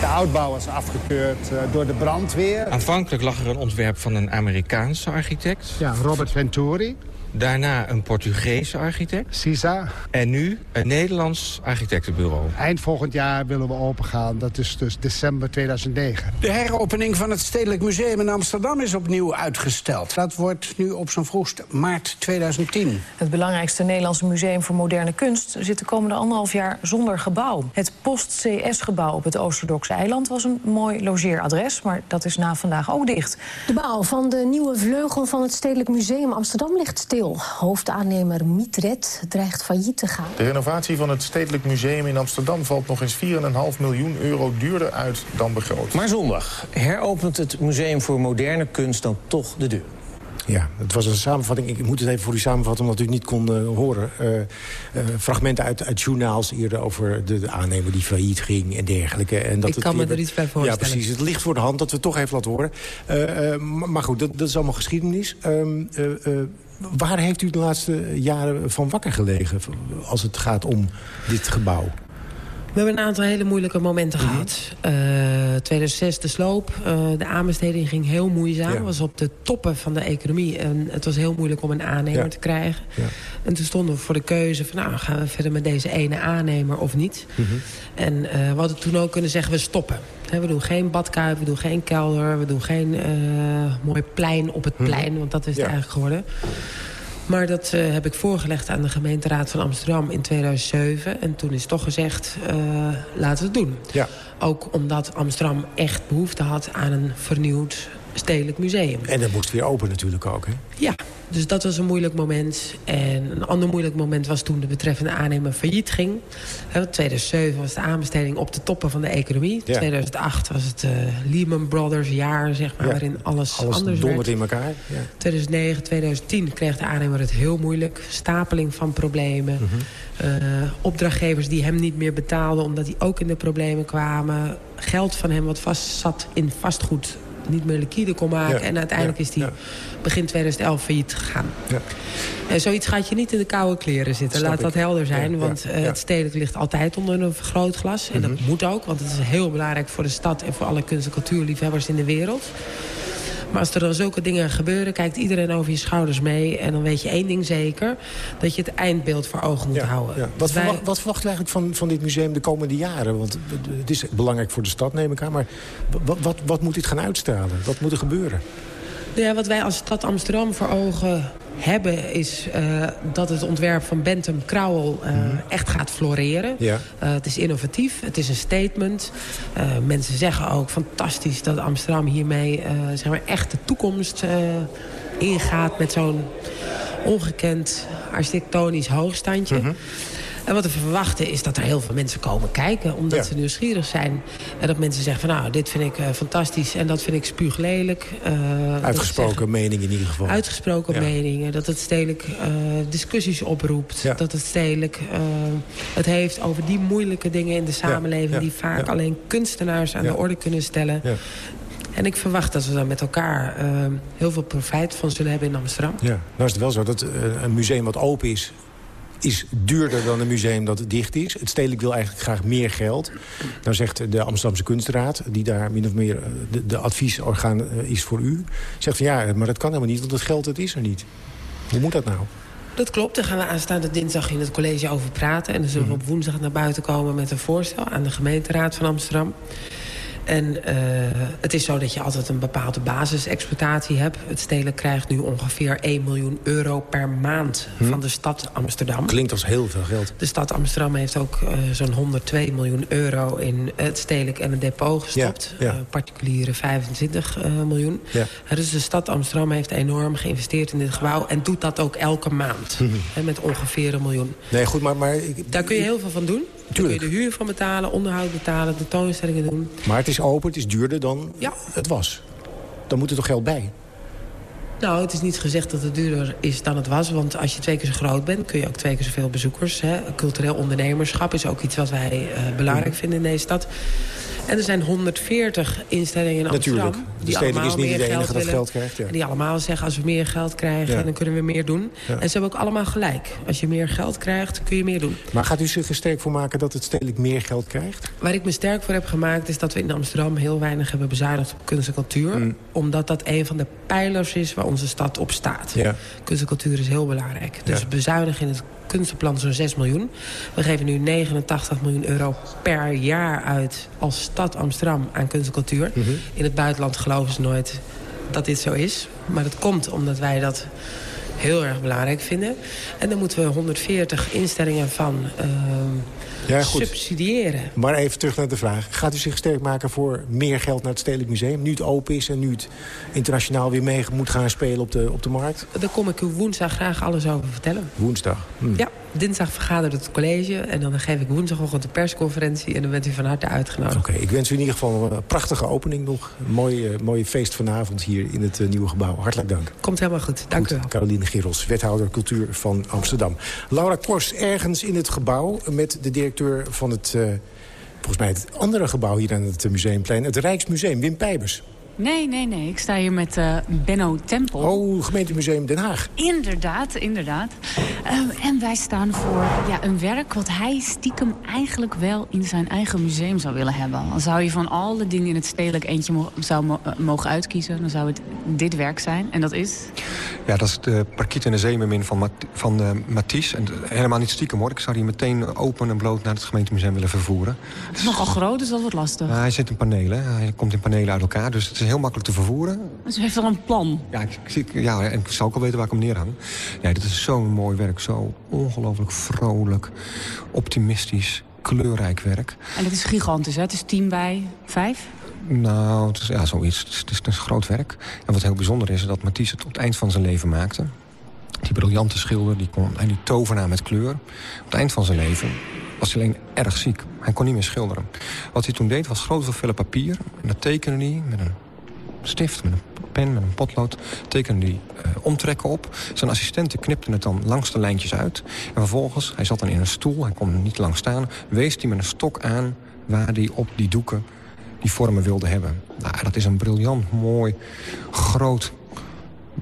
De oudbouw was afgekeurd uh, door de brandweer. Aanvankelijk lag er een ontwerp van een Amerikaanse architect. Ja, Robert Venturi. Daarna een Portugese architect. CISA. En nu een Nederlands architectenbureau. Eind volgend jaar willen we opengaan. Dat is dus december 2009. De heropening van het Stedelijk Museum in Amsterdam is opnieuw uitgesteld. Dat wordt nu op zijn vroegst maart 2010. Het belangrijkste Nederlandse museum voor moderne kunst... zit de komende anderhalf jaar zonder gebouw. Het Post-CS-gebouw op het Oosterdokse eiland was een mooi logeeradres... maar dat is na vandaag ook dicht. De bouw van de nieuwe vleugel van het Stedelijk Museum Amsterdam ligt stil. Hoofdaannemer Mietred dreigt failliet te gaan. De renovatie van het Stedelijk Museum in Amsterdam... valt nog eens 4,5 miljoen euro duurder uit dan begroot. Maar zondag heropent het Museum voor Moderne Kunst dan toch de deur. Ja, het was een samenvatting. Ik moet het even voor u samenvatten, omdat u het niet kon uh, horen. Uh, uh, fragmenten uit, uit journaals eerder over de, de, aannemer die failliet ging en dergelijke. En dat ik kan me er iets bij voorstellen. Ja, precies. Het ligt voor de hand dat we het toch even laten horen. maar goed, dat, dat, is allemaal geschiedenis. Waar heeft u de laatste jaren van wakker gelegen als het gaat om dit gebouw? We hebben een aantal hele moeilijke momenten mhm. gehad. Uh, eh, 2006 de sloop. Uh, de aanbesteding ging heel moeizaam. Het was op de toppen van de economie. En het was heel moeilijk om een aannemer te krijgen. Ja. En toen stonden we voor de keuze van... nou, gaan we verder met deze ene aannemer of niet? Mm -hmm. En uh, we hadden toen ook kunnen zeggen, we stoppen. We doen geen badkuip, we doen geen kelder... we doen geen mooi plein op het mhm. plein, want dat is het eigenlijk geworden. Maar dat uh, heb ik voorgelegd aan de gemeenteraad van Amsterdam in 2007. En toen is toch gezegd, uh, laten we het doen. Ja. Ook omdat Amsterdam echt behoefte had aan een vernieuwd stedelijk museum. En dat moest weer open natuurlijk ook, hè? Ja, dus dat was een moeilijk moment. En een ander moeilijk moment was toen de betreffende aannemer failliet ging. In 2007 was de aanbesteding op de toppen van de economie. Ja. 2008 was het uh, Lehman Brothers jaar, zeg maar, waarin alles, alles anders werd. in elkaar. Ja. 2009, 2010 kreeg de aannemer het heel moeilijk. Stapeling van problemen. Mm -hmm. uh, opdrachtgevers die hem niet meer betaalden omdat die ook in de problemen kwamen. Geld van hem wat vast zat in vastgoed niet meer liquide kon maken. en uiteindelijk is die begin 2011 failliet gegaan. En zoiets gaat je niet in de koude kleren zitten. Laat dat helder zijn. want uh, het stedelijk ligt altijd onder een vergrootglas. En dat mhm. moet ook, want het is heel belangrijk voor de stad... en voor alle kunst- en cultuurliefhebbers in de wereld. Maar als er dan zulke dingen gebeuren, kijkt iedereen over je schouders mee. En dan weet je één ding zeker, dat je het eindbeeld voor ogen moet houden. Ja. Wat, verwacht, wat, verwacht u eigenlijk van, van dit museum de komende jaren? Want het is belangrijk voor de stad, neem ik aan. Maar wat, wat, wat moet dit gaan uitstralen? Wat moet er gebeuren? Ja, wat wij als stad Amsterdam voor ogen hebben... is uh, dat het ontwerp van Bentham Crowell uh, mm. echt gaat floreren. Ja. Uh, het is innovatief, het is een statement. mensen zeggen ook fantastisch dat Amsterdam hiermee zeg maar echt de toekomst ingaat... met zo'n ongekend architectonisch hoogstandje. Mm -hmm. En wat we verwachten is dat er heel veel mensen komen kijken. Omdat ze nieuwsgierig zijn. En dat mensen zeggen van nou, dit vind ik uh, fantastisch. En dat vind ik spuuglelijk. Uh, uitgesproken meningen in ieder geval. Uitgesproken ja. meningen. Dat het stedelijk uh, discussies oproept. Ja. Dat het stedelijk het heeft over die moeilijke dingen in de samenleving. Die vaak alleen kunstenaars aan de orde kunnen stellen. En ik verwacht dat we daar met elkaar uh, heel veel profijt van zullen hebben in Amsterdam. Ja, nou is het wel zo dat uh, een museum wat open is is duurder dan een museum dat dicht is. Het stedelijk wil eigenlijk graag meer geld. Nou zegt de Amsterdamse Kunstraad, die daar min of meer eh, de, de adviesorgaan eh, is voor u... zegt van ja, maar dat kan helemaal niet, want het geld het is er niet. Hoe moet dat nou? Dat klopt, daar gaan we aanstaande dinsdag in het college over praten. En dan zullen we mhm. op woensdag naar buiten komen met een voorstel... aan de gemeenteraad van Amsterdam. En uh, het is zo dat je altijd een bepaalde basisexploitatie hebt. Het stedelijk krijgt nu ongeveer 1 miljoen euro per maand hm. van de stad Amsterdam. Klinkt als heel veel geld. De stad Amsterdam heeft ook uh, zo'n 102 miljoen euro in het stedelijk en het depot gestopt. Ja, ja. Uh, particuliere 25 miljoen. Ja. dus de stad Amsterdam heeft enorm geïnvesteerd in dit gebouw. En doet dat ook elke maand. Hm. met ongeveer een miljoen. Nee, goed, maar... maar Daar kun je heel veel van doen. Daar kun je de huur van betalen, onderhoud betalen, tentoonstellingen doen. Maar het is open, het is duurder dan ja. het was. Dan moet er toch geld bij? Nou, het is niet gezegd dat het duurder is dan het was. Want als je twee keer zo groot bent, kun je ook twee keer zoveel bezoekers. Hè. Cultureel ondernemerschap is ook iets wat wij uh, belangrijk vinden in deze stad. En er zijn 140 instellingen in Amsterdam. Natuurlijk. De stedelijk is niet de enige dat geld krijgt. Ja. En die allemaal zeggen, als we meer geld krijgen, ja. dan kunnen we meer doen. Ja. En ze hebben ook allemaal gelijk. Als je meer geld krijgt, kun je meer doen. Maar gaat u zich er sterk voor maken dat het stedelijk meer geld krijgt? Waar ik me sterk voor heb gemaakt, is dat we in Amsterdam heel weinig hebben bezuinigd op kunst en cultuur. Mm. Omdat dat een van de pijlers is waar onze stad op staat. Kunst en cultuur is heel belangrijk. Dus bezuinigen in het kunstenplan zo'n 6 miljoen. We geven nu 89 miljoen euro per jaar uit als stad Amsterdam aan kunst en cultuur. Mm -hmm. In het buitenland geloven ze nooit dat dit zo is. Maar dat komt omdat wij dat heel erg belangrijk vinden. En dan moeten we 140 instellingen van uh, ja, goed. subsidiëren. Maar even terug naar de vraag. Gaat u zich sterk maken voor meer geld naar het Stedelijk Museum? Nu het open is en nu het internationaal weer mee moet gaan spelen op de, op de markt? Daar kom ik u woensdag graag alles over vertellen. Woensdag? Hm. Ja, dinsdag vergadert het college. En dan geef ik woensdagochtend de persconferentie. En dan bent u van harte uitgenodigd. Oké, ik wens u in ieder geval een prachtige opening nog. Een mooie, mooie feest vanavond hier in het uh, nieuwe gebouw. Hartelijk dank. Komt helemaal goed. Dank goed, u wel. Caroline Giros, wethouder cultuur van Amsterdam. Laura Kors, ergens in het gebouw met de directeur van het... Uh, volgens mij het andere gebouw hier aan het Museumplein. Het Rijksmuseum, Wim Pijbers. Nee, nee, nee. Ik sta hier met uh, Benno Tempel. Oh, gemeentemuseum Den Haag. Inderdaad, inderdaad. Uh, en wij staan voor ja, een werk wat hij stiekem eigenlijk wel in zijn eigen museum zou willen hebben. Dan zou je van alle dingen in het stedelijk eentje mo zou mo uh, mogen uitkiezen. Dan zou het dit werk zijn. En dat is? Ja, dat is de Parkiet en de Zeemermin van, Mat van uh, Matisse. En helemaal niet stiekem hoor. Ik zou die meteen open en bloot naar het gemeentemuseum willen vervoeren. Het is nogal groot, dus dat wordt lastig. hij zit in panelen. Hij komt in panelen uit elkaar. Dus het is heel makkelijk te vervoeren. Dus u heeft al een plan? Ja, ik, ik, ja, en ik zou ook al weten waar ik hem neerhang. Nee, dit is zo'n mooi werk. Zo ongelooflijk vrolijk, optimistisch, kleurrijk werk. En het is gigantisch, hè? Het is tien bij vijf? Nou, het is, ja, zoiets. Het is, het is een groot werk. En wat heel bijzonder is, is dat Matisse het op het eind van zijn leven maakte. Die briljante schilder, die, kon, en die tovenaar met kleur. Op het eind van zijn leven was hij alleen erg ziek. Hij kon niet meer schilderen. Wat hij toen deed, was grote vellen papier. En dat tekende hij met een stift, met een pen, met een potlood. Tekende hij uh, omtrekken op. Zijn assistenten knipten het dan langs de lijntjes uit. En vervolgens, hij zat dan in een stoel, hij kon er niet lang staan... wees hij met een stok aan waar hij op die doeken die vormen wilde hebben. Nou, dat is een briljant, mooi, groot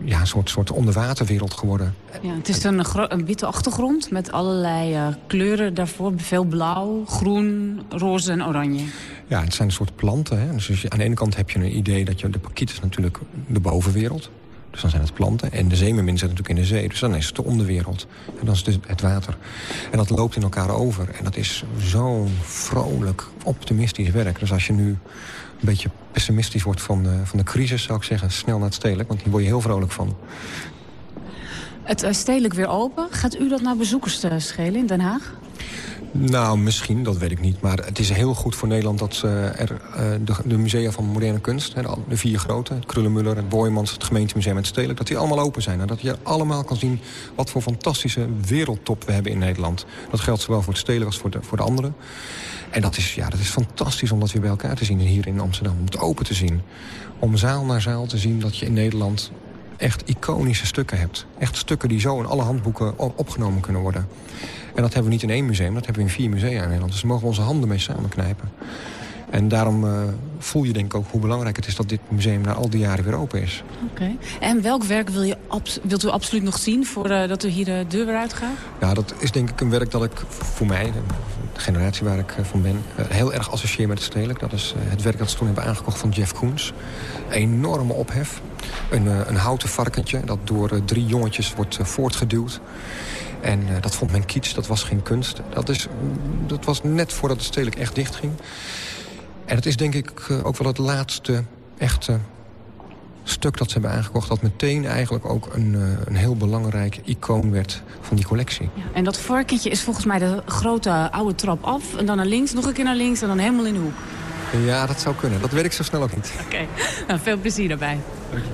ja, een soort, soort onderwaterwereld geworden. Ja, het is een, een witte achtergrond met allerlei uh, kleuren daarvoor. Veel blauw, groen, roze en oranje. Ja, het zijn een soort planten. Hè? Dus aan de ene kant heb je een idee dat je... de pakiet is natuurlijk de bovenwereld. Dus dan zijn het planten. En de zeemermin zit natuurlijk in de zee. Dus dan is het de onderwereld. En dan is het het water. En dat loopt in elkaar over. En dat is zo'n vrolijk, optimistisch werk. Dus als je nu beetje pessimistisch wordt van de, van de crisis... zou ik zeggen, snel naar het stedelijk. Want hier word je heel vrolijk van. Het uh, stedelijk weer open. Gaat u dat naar bezoekers uh, schelen in Den Haag? Nou, misschien, dat weet ik niet. Maar het is heel goed voor Nederland dat uh, er de, de, musea van moderne kunst... Hè, de vier grote, het Krullenmuller, het Boijmans, het gemeentemuseum en het Stedelijk... dat die allemaal open zijn. En dat je allemaal kan zien wat voor fantastische wereldtop we hebben in Nederland. Dat geldt zowel voor het Stedelijk als voor de, voor de anderen. En dat is, ja, dat is fantastisch om dat weer bij elkaar te zien hier in Amsterdam. Om het open te zien. Om zaal naar zaal te zien dat je in Nederland echt iconische stukken hebt. Echt stukken die zo in alle handboeken opgenomen kunnen worden. En dat hebben we niet in één museum, dat hebben we in vier musea in Nederland. Dus daar mogen we onze handen mee samenknijpen. En daarom uh, voel je denk ik ook hoe belangrijk het is dat dit museum na al die jaren weer open is. Oké. Okay. En welk werk wil je wilt u absoluut nog zien voordat uh, u hier de deur weer uitgaat? Ja, dat is denk ik een werk dat ik voor mij, de generatie waar ik van ben, heel erg associeer met het stedelijk. Dat is het werk dat ze toen hebben aangekocht van Jeff Koens. Enorme ophef. Een, een houten varkentje dat door drie jongetjes wordt voortgeduwd. En uh, dat vond men kiets, dat was geen kunst. Dat, is, dat was net voordat het stedelijk echt dicht ging. En het is denk ik uh, ook wel het laatste echte stuk dat ze hebben aangekocht... dat meteen eigenlijk ook een, uh, een heel belangrijk icoon werd van die collectie. Ja, en dat varkentje is volgens mij de grote oude trap af... en dan naar links, nog een keer naar links en dan helemaal in de hoek. Ja, dat zou kunnen. Dat weet ik zo snel ook niet. Oké, okay. nou, veel plezier daarbij. Dank je.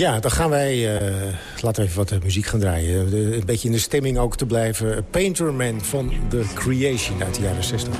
Ja, dan gaan wij, uh, laten we even wat muziek gaan draaien. De, een beetje in de stemming ook te blijven. Painterman van The Creation uit de jaren 60.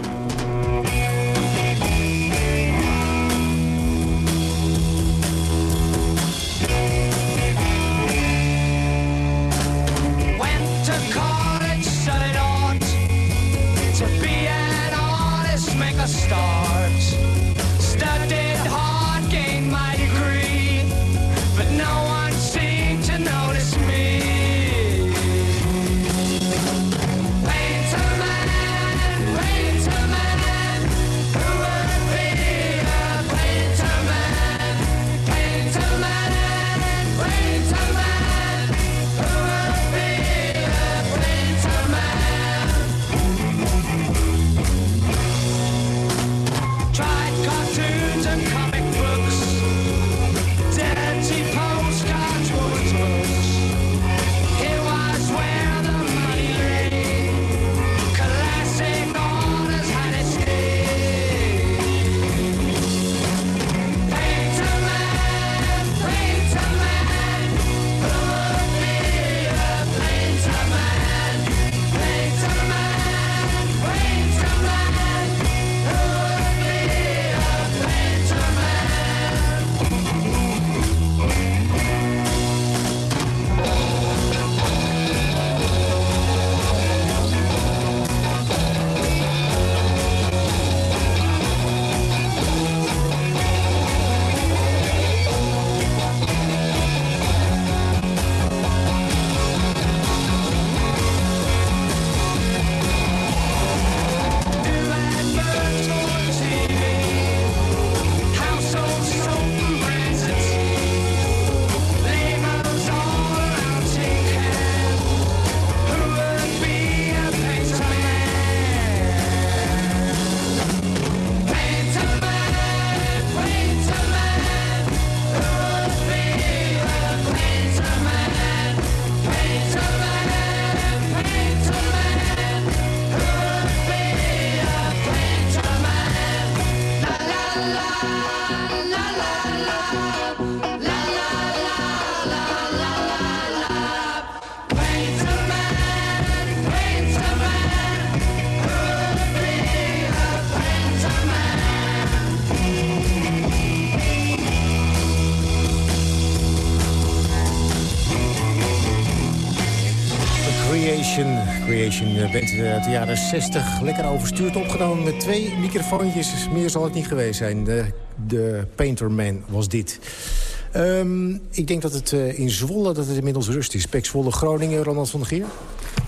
Creation. Creation eh, bent uit de jaren 60 lekker overstuurd opgenomen met twee microfoontjes. Meer zal het niet geweest zijn. De, de Painterman was dit. Um, ik denk dat het uh, in Zwolle dat het inmiddels rust is. Pek Zwolle, Groningen, Ronald van der Geer.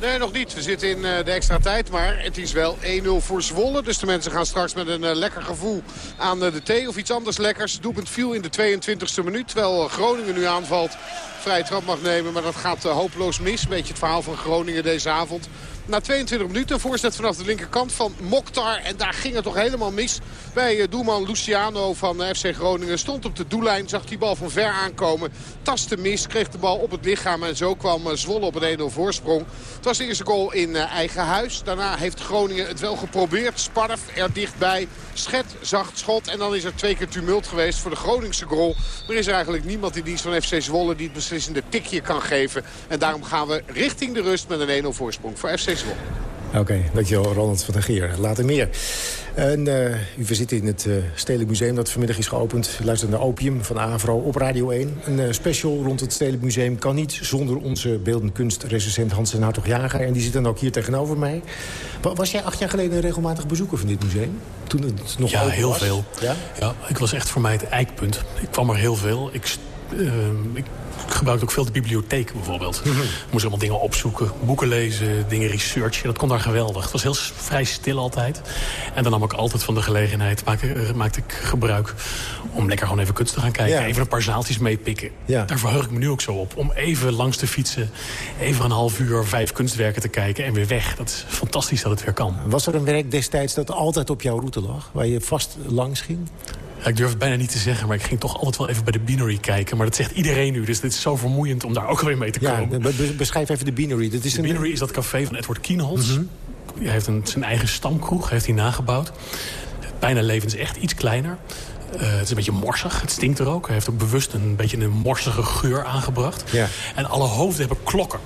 Nee, nog niet. We zitten in uh, de extra tijd. Maar het is wel 1-0 voor Zwolle. Dus de mensen gaan straks met een lekker gevoel aan de thee of iets anders lekkers. Doelpunt viel in de 22e minuut. Terwijl Groningen nu aanvalt. Vrije trap mag nemen. Maar dat gaat hopeloos mis. Beetje het verhaal van Groningen deze avond. Na 22 minuten voorzet vanaf de linkerkant van Mokhtar. En daar ging het toch helemaal mis. Bij doelman Luciano van FC Groningen stond op de doellijn. Zag die bal van ver aankomen. Taste mis. Kreeg de bal op het lichaam. En zo kwam Zwolle op een 1-0 voorsprong. Het was de eerste goal in eigen huis. Daarna heeft Groningen het wel geprobeerd. Sparf er dichtbij. Schet, zacht schot. En dan is er twee keer tumult geweest voor de Groningse goal. Er is eigenlijk niemand in dienst van FC Zwolle die het beslissende tikje kan geven. En daarom gaan we richting de rust met een 1-0 voorsprong voor FC Oké, okay, dankjewel Ronald van der Geer. Later meer. En, uh, u zit in het uh, Stedelijk Museum dat vanmiddag is geopend. U luistert naar Opium van AVRO op Radio 1. Een uh, special rond het Stedelijk Museum kan niet zonder onze beeldend kunstrecensent Hans en Hartog Jager. En die zit dan ook hier tegenover mij. Was jij acht jaar geleden een regelmatig bezoeker van dit museum? Toen het nog ja, heel was? veel. Ja? ja, ik was echt voor mij het eikpunt. Ik kwam er heel veel. Ik, ik gebruikte ook veel de bibliotheek bijvoorbeeld. Mhm. Ik moest allemaal dingen opzoeken, boeken lezen, dingen researchen. Dat kon daar geweldig. Het was heel vrij stil altijd. En dan nam ik altijd van de gelegenheid, maakte, maakte ik gebruik... om lekker gewoon even kunst te gaan kijken. Ja. Even een paar zaaltjes meepikken. Ja. Daar verheug ik me nu ook zo op. Om even langs te fietsen, even een half uur vijf kunstwerken te kijken... en weer weg. Dat is fantastisch dat het weer kan. Was er een werk destijds dat altijd op jouw route lag? Waar je vast langs ging? Ja, ik durf het bijna niet te zeggen, maar ik ging toch altijd wel even bij de Binary kijken. Maar dat zegt iedereen nu, dus dit is zo vermoeiend om daar ook weer mee te Ja, komen. be- beschrijf even de Binary. Dat is de een... Binary is dat café van Edward Kienholz. Hij heeft een, zijn eigen stamkroeg heeft hij nagebouwd. Bijna levensecht, iets kleiner. Eh, het is een beetje morsig, het stinkt er ook. Hij heeft ook bewust een beetje een morsige geur aangebracht. Ja. En alle hoofden hebben klokken.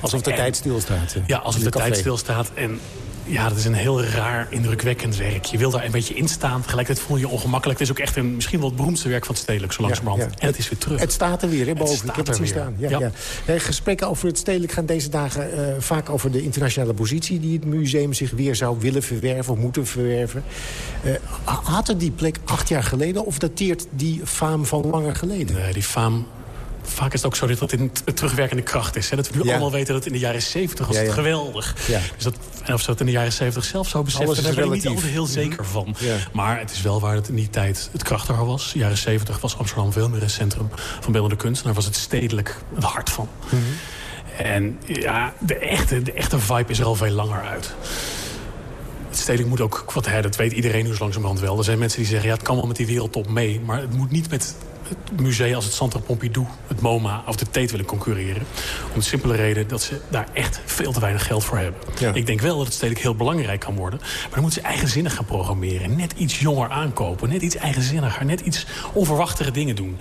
Alsof de En- tijd stilstaat. eh, Ja, alsof de café. tijd stilstaat. En ja, dat is een heel raar, indrukwekkend werk. Je wil daar een beetje in staan. Tegelijkertijd voel je je ongemakkelijk. Het is ook echt een, misschien wel het beroemdste werk van het stedelijk, zo langzamerhand. Ja, ja. En het is weer terug. Het staat er weer, hè, Het boven. staat Ik heb het er staan. Ja, Ja. ja. Eh, gesprekken over het stedelijk gaan deze dagen eh, vaak over de internationale positie... die het museum zich weer zou willen verwerven of moeten verwerven. Eh, had het die plek acht jaar geleden of dateert die faam van langer geleden? Nee, die faam... Vaak is het ook zo dat het in terugwerkende kracht is. Hè? Dat we nu Ja. allemaal weten dat het in de jaren 70 was Ja, het geweldig. Dus dat, en of ze dat in de jaren 70 zelf zo beseffen, daar ben ik niet altijd heel zeker van. Maar het is wel waar het in die tijd het krachtiger was. De jaren 70 was Amsterdam veel meer een centrum van beeldende kunst. En daar was het stedelijk het hart van. En ja, de echte, de echte vibe is er al veel langer uit. Het stedelijk moet ook, wat, hè, dat weet iedereen nu zo langzamerhand wel. Er zijn mensen die zeggen, ja, het kan wel met die wereldtop mee. Maar het moet niet met het museum als het Centre Pompidou, het MoMA of de Tate willen concurreren. Om de simpele reden dat ze daar echt veel te weinig geld voor hebben. Ja. Ik denk wel dat het stedelijk heel belangrijk kan worden. Maar dan moeten ze eigenzinnig gaan programmeren. Net iets jonger aankopen, net iets eigenzinniger. Net iets onverwachtere dingen doen.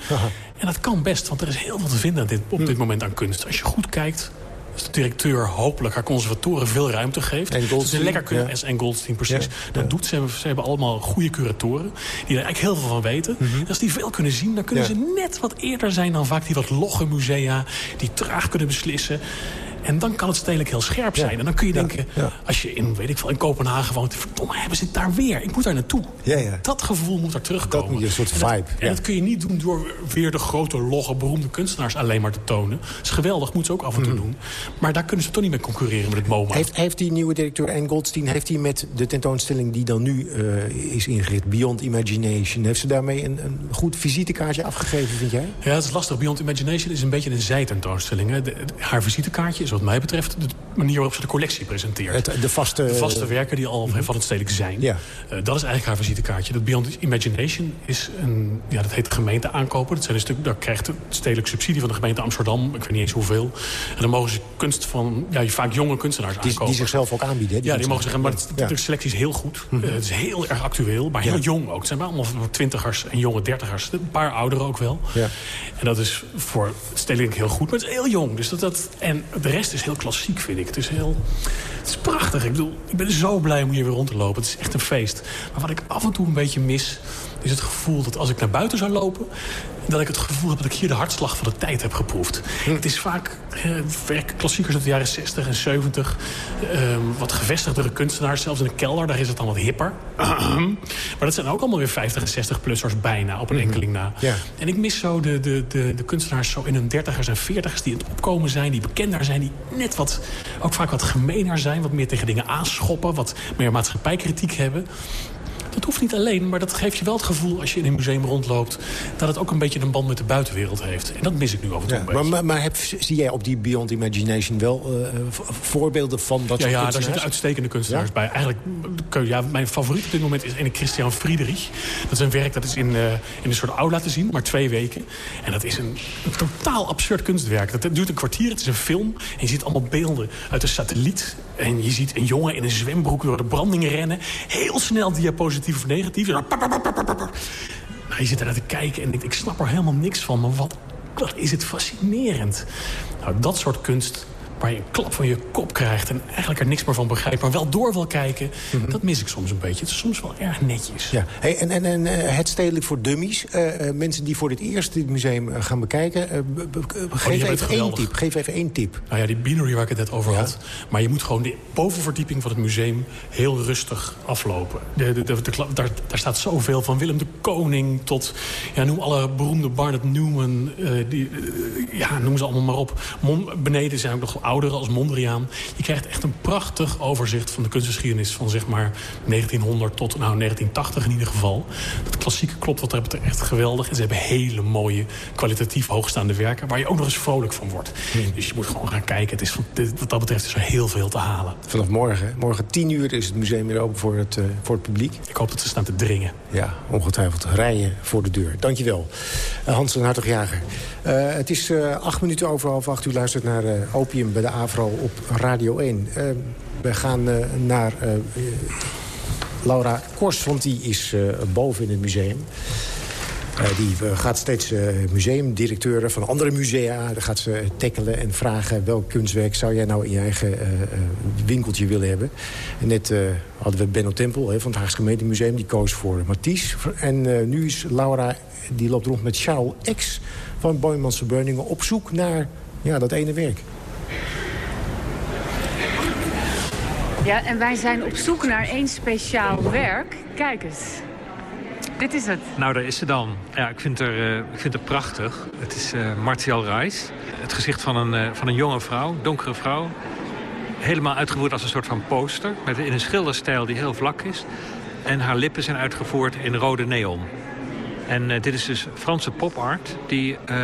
En dat kan best, want er is heel veel te vinden op dit moment aan kunst. Als je goed kijkt, als de directeur hopelijk haar conservatoren veel ruimte geeft. En Goldstein, lekker kunnen, ja. en Goldstein precies. Ja, Dat ja. doet ze. Hebben, ze hebben allemaal goede curatoren. Die er eigenlijk heel veel van weten. En als die veel kunnen zien, dan kunnen ze net wat eerder zijn dan vaak die wat logge musea. Die traag kunnen beslissen. En dan kan het stedelijk heel scherp zijn. En dan kun je denken, ja. als je in, weet ik veel, in Kopenhagen woont... verdomme, hebben ze het daar weer. Ik moet daar naartoe. Ja, ja. Dat gevoel moet er terugkomen. Dat moet je, een soort En dat- vibe, En dat kun je niet doen door weer de grote, logge, beroemde kunstenaars alleen maar te tonen. Dat is geweldig, moeten ze ook af en toe doen. Maar daar kunnen ze toch niet mee concurreren met het MoMA. Heeft, heeft die nieuwe directeur en Goldstein... heeft hij met de tentoonstelling die dan nu eh, is ingericht... Beyond Imagination... heeft ze daarmee een, een goed visitekaartje afgegeven, vind jij? Ja, het is lastig. Beyond Imagination is een beetje een zijtentoonstelling. Hè. De- de- haar visitekaartje is wat mij betreft de manier waarop ze de collectie presenteert. Het, de vaste... de vaste werken die al van het stedelijk zijn. Ja. Eh, dat is eigenlijk haar visitekaartje. Dat Beyond Imagination is een... Ja, dat heet gemeente aankopen. Dat zijn een stuk, daar krijgt de stedelijk subsidie van de gemeente Amsterdam. Ik weet niet eens hoeveel. En dan mogen ze kunst van... Ja, vaak jonge kunstenaars Die, aankopen. die zichzelf ook aanbieden. Hè, Ja, die mogen zeggen, maar het- Ja. de selectie is heel goed. Eh, het is heel erg actueel, maar heel Ja. jong ook. Het zijn allemaal twintigers en jonge dertigers. Een paar ouderen ook wel. Ja. En dat is voor het stedelijk heel goed, maar het is heel jong. Dus dat, dat, en de rest is heel klassiek, vind ik. Het is, heel, het is prachtig. Ik bedoel, ik ben zo blij om hier weer rond te lopen. Het is echt een feest. Maar wat ik af en toe een beetje mis... is het gevoel dat als ik naar buiten zou lopen... dat ik het gevoel heb dat ik hier de hartslag van de tijd heb geproefd. Het is vaak eh, werk klassiekers uit de jaren 60 en 70. eh, wat gevestigdere kunstenaars, zelfs in de kelder. Daar is het dan wat hipper. maar dat zijn ook allemaal weer 50 en 60-plussers bijna, op een enkeling na. Ja. En ik mis zo de, de, de, de kunstenaars zo in hun dertigers en veertigers... die in het opkomen zijn, die bekender zijn... die net wat, ook vaak wat gemener zijn, wat meer tegen dingen aanschoppen... wat meer maatschappijkritiek hebben. Dat hoeft niet alleen, maar dat geeft je wel het gevoel... als je in een museum rondloopt... dat het ook een beetje een band met de buitenwereld heeft. En dat mis ik nu af en toe Ja, maar maar, maar heb, zie jij op die Beyond Imagination wel eh, voorbeelden van dat Ja, soort ja daar zitten uitstekende kunstenaars bij. Eigenlijk, ja, mijn favoriet op dit moment is een Christian Friedrich. Dat is een werk dat is in, eh, in een soort aula te zien, maar twee weken. En dat is een, een totaal absurd kunstwerk. Dat duurt een kwartier, het is een film. En je ziet allemaal beelden uit een satelliet. En je ziet een jongen in een zwembroek door de branding rennen. Heel snel diapositief of negatief. Nou, je zit er naar te kijken en ik snap er helemaal niks van. Maar wat, wat is het fascinerend. Nou, dat soort kunst waar je een klap van je kop krijgt... en eigenlijk er niks meer van begrijpt, maar wel door wil kijken... dat mis ik soms een beetje. Het is soms wel erg netjes. Ja. Hey, en en, en eh, het Stedelijk voor Dummies. eh, eh, mensen die voor dit eerst dit museum gaan bekijken. b- geef, het even één tip, geef even één tip. Nou ja, die beanery waar ik het net over had. Maar je moet gewoon de bovenverdieping van het museum heel rustig aflopen. De, de, de, de kla- daar, daar staat zoveel van Willem de Koning tot... Ja, noem alle beroemde Barnett Newman. die, ja, noem ze allemaal maar op. Beneden zijn ook nog ouderen als Mondriaan. Je krijgt echt een prachtig overzicht van de kunstgeschiedenis... van zeg maar 1900 tot nou, 1980 in ieder geval. Het klassieke klopt wat dat betreft echt geweldig. En ze hebben hele mooie, kwalitatief hoogstaande werken... waar je ook nog eens vrolijk van wordt. Dus je moet gewoon gaan kijken. Het is, van- wat dat betreft is er heel veel te halen. Vanaf morgen. Morgen tien uur is het museum weer open voor het, eh, voor het publiek. Ik hoop dat ze staan te dringen. Ja, ongetwijfeld rijen voor de deur. Dankjewel. Uh, Hans en Hartog Jager. Eh, het is eh, acht minuten over half acht. U luistert naar eh, Opium bij de AVRO op Radio 1. Eh, we gaan eh, naar eh, Laura Kors, want die is boven in het museum. Die gaat steeds museumdirecteuren van andere musea... daar gaat ze tackelen en vragen welk kunstwerk zou jij nou in je eigen winkeltje willen hebben. En net hadden we Benno Tempel hè, van het Haagse Gemeentemuseum... die koos voor Matisse. En nu is Laura, die loopt rond met Charles X van Boijmans Beuningen... op zoek naar ja, dat ene werk. Ja, en wij zijn op zoek naar één speciaal werk. Kijk eens. Dit is het. Nou, daar is ze dan. Ja, ik vind haar, eh, ik vind prachtig. Het is eh Martial Reis. Het gezicht van een, eh, van een jonge vrouw, donkere vrouw. Helemaal uitgevoerd als een soort van poster. Met, in een schilderstijl die heel vlak is. En haar lippen zijn uitgevoerd in rode neon. En eh, dit is dus Franse popart. Die eh,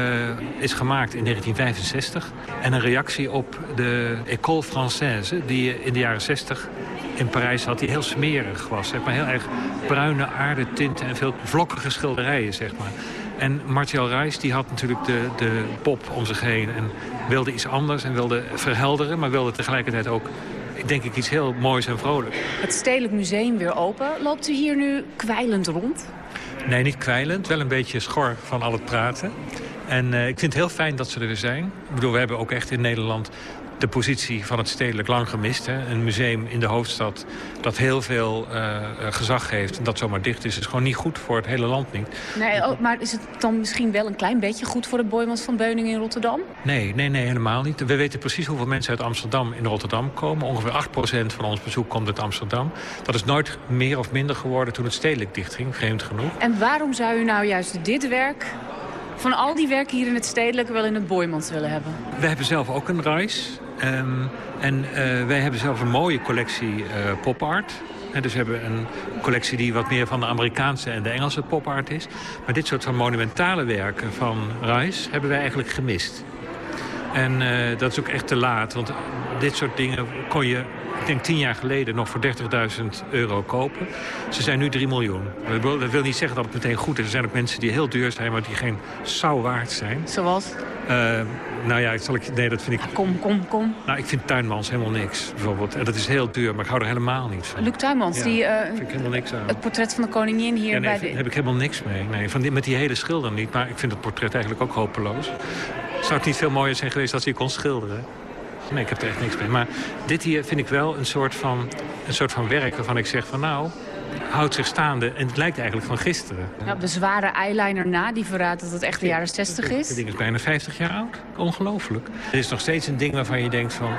is gemaakt in 1965. En een reactie op de École Française... die in de jaren 60 in Parijs had, die heel smerig was. Zeg maar heel erg bruine aardetinten en veel vlokkige schilderijen, zeg maar. En Martial Reis die had natuurlijk de, de pop om zich heen... en wilde iets anders en wilde verhelderen... maar wilde tegelijkertijd ook, denk ik, iets heel moois en vrolijks. Het Stedelijk Museum weer open. Loopt u hier nu kwijlend rond? Nee, niet kwijlend. Wel een beetje schor van al het praten. En eh, ik vind het heel fijn dat ze er weer zijn. Ik bedoel, we hebben ook echt in Nederland de positie van het stedelijk lang gemist. Hè? Een museum in de hoofdstad dat heel veel eh, gezag heeft... en dat zomaar dicht is, is gewoon niet goed voor het hele land niet. Nee, oh, maar is het dan misschien wel een klein beetje goed voor de Boymans van Beuningen in Rotterdam? Nee, nee, nee, helemaal niet. We weten precies hoeveel mensen uit Amsterdam in Rotterdam komen. Ongeveer 8% van ons bezoek komt uit Amsterdam. Dat is nooit meer of minder geworden toen het stedelijk dichtging, vreemd genoeg. En waarom zou u nou juist dit werk van al die werken hier in het stedelijke wel in het Boymans willen hebben? We hebben zelf ook een reis. Ehm, en eh, wij hebben zelf een mooie collectie eh popart. En dus we hebben een collectie die wat meer van de Amerikaanse en de Engelse popart is. Maar dit soort van monumentale werken van Rice hebben wij eigenlijk gemist. En eh, dat is ook echt te laat, want dit soort dingen kon je, ik denk tien jaar geleden, nog voor 30.000 euro kopen. Ze zijn nu 3 miljoen. Dat wil, dat wil niet zeggen dat het meteen goed is. Er zijn ook mensen die heel duur zijn, maar die geen zou waard zijn. Zoals? Eh, nou ja, zal ik, nee, dat vind ik... Kom, kom, kom. Nou, ik vind tuinmans helemaal niks, bijvoorbeeld. En dat is heel duur, maar ik hou er helemaal niet van. Luc Tuymans, Ja, die eh, vind ik helemaal niks aan. het portret van de koningin hier Ja, nee, bij de... heb ik helemaal niks mee. Nee, van die, met die hele schilder niet. Maar ik vind het portret eigenlijk ook hopeloos. Zou het niet veel mooier zijn geweest als hij kon schilderen? Nee, ik heb er echt niks mee. Maar dit hier vind ik wel een soort van, een soort van werk waarvan ik zeg van nou... houdt zich staande en het lijkt eigenlijk van gisteren. Ja, de zware eyeliner na, die verraadt dat het echt de jaren 60 is. Het ding is bijna 50 jaar oud. Ongelooflijk. Er is nog steeds een ding waarvan je denkt van...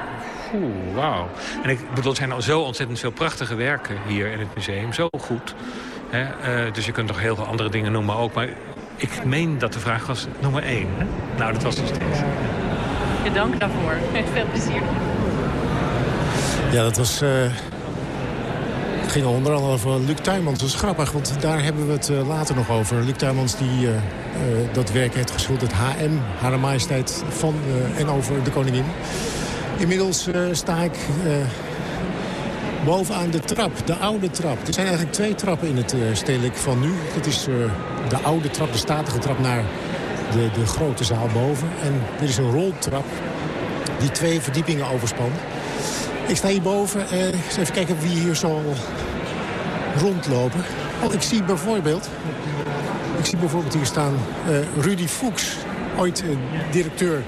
Oeh, wauw. En ik bedoel, er zijn al zo ontzettend veel prachtige werken hier in het museum. Zo goed. Hè? Uh, dus je kunt nog heel veel andere dingen noemen ook. Maar ik meen dat de vraag was nummer één. Hè? Nou, dat was dus deze. Ja, dank daarvoor. Met veel plezier. Ja, dat was... Het ging onder andere over Luc Tuymans. Dat is grappig, want daar hebben we het uh, later nog over. Luc Tuymans die uh, dat werk heeft geschilderd. HM, Hare Majesteit van en over de koningin. Inmiddels sta ik bovenaan de trap, de oude trap. Er zijn eigenlijk twee trappen in het stedelijk van nu. Dat is de oude trap, de statige trap naar de, de grote zaal boven. En er is een roltrap die twee verdiepingen overspant. Ik sta hierboven. Eh, eens even kijken wie hier zal rondlopen. Oh, ik zie bijvoorbeeld... Ik zie bijvoorbeeld hier staan uh, Rudy Fuchs. Ooit uh, directeur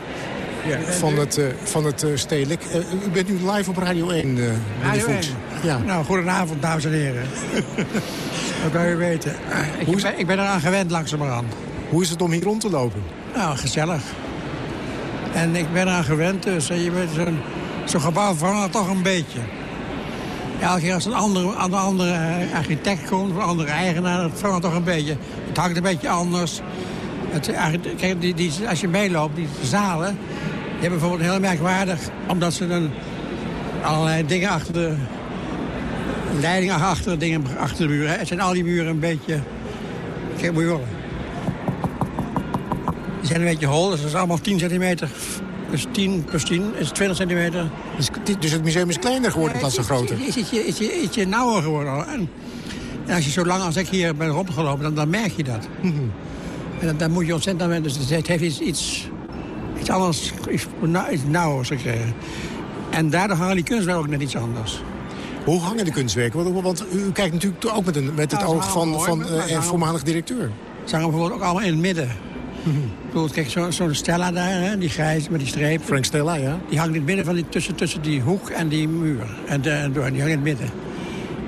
ja, van het, uh, van het stedelijk. u bent nu live op Radio 1, Rudy Radio Fuchs. 1. Ja. Nou, goedenavond, dames en heren. Dat wil je weten. Ik, ben, ik ben eraan gewend langzamerhand. Hoe is het om hier rond te lopen? Nou, gezellig. En ik ben eraan gewend, dus je bent zo'n zo'n gebouw verandert toch een beetje. Elke keer als een andere, een andere architect komt, of een andere eigenaar, dat verandert toch een beetje. Het hangt een beetje anders. Het, kijk, die, die, als je meeloopt, die zalen, die hebben bijvoorbeeld heel merkwaardig, omdat ze dan allerlei dingen achter de leidingen achter, dingen achter de muren. Het zijn al die muren een beetje, kijk, moet je. Die zijn een beetje hol, dus dat is allemaal 10 centimeter dus 10 plus 10 is 20 centimeter. Dus, dus het museum is kleiner geworden dan zo groter? Het is ietsje, ietsje, ietsje nauwer geworden. En, en, als je zo lang als ik hier ben rondgelopen, dan, dan merk je dat. Mm -hmm. En dan, dan, moet je ontzettend aan Dus het heeft iets, iets, iets anders, iets, iets nauwers gekregen. En daardoor hangen die kunstwerken ook net iets anders. Hoe hangen de kunstwerken? Want, want u kijkt natuurlijk ook met, een, met het oog van, van uh, voormalig directeur. Ze hangen bijvoorbeeld ook allemaal in het midden. Mm Kijk, zo'n zo Stella daar, hè, die grijze met die streep. Frank Stella, ja. Die hangt in het midden van die, tussen, tussen die hoek en die muur. En, de, en door, die hangt in het midden.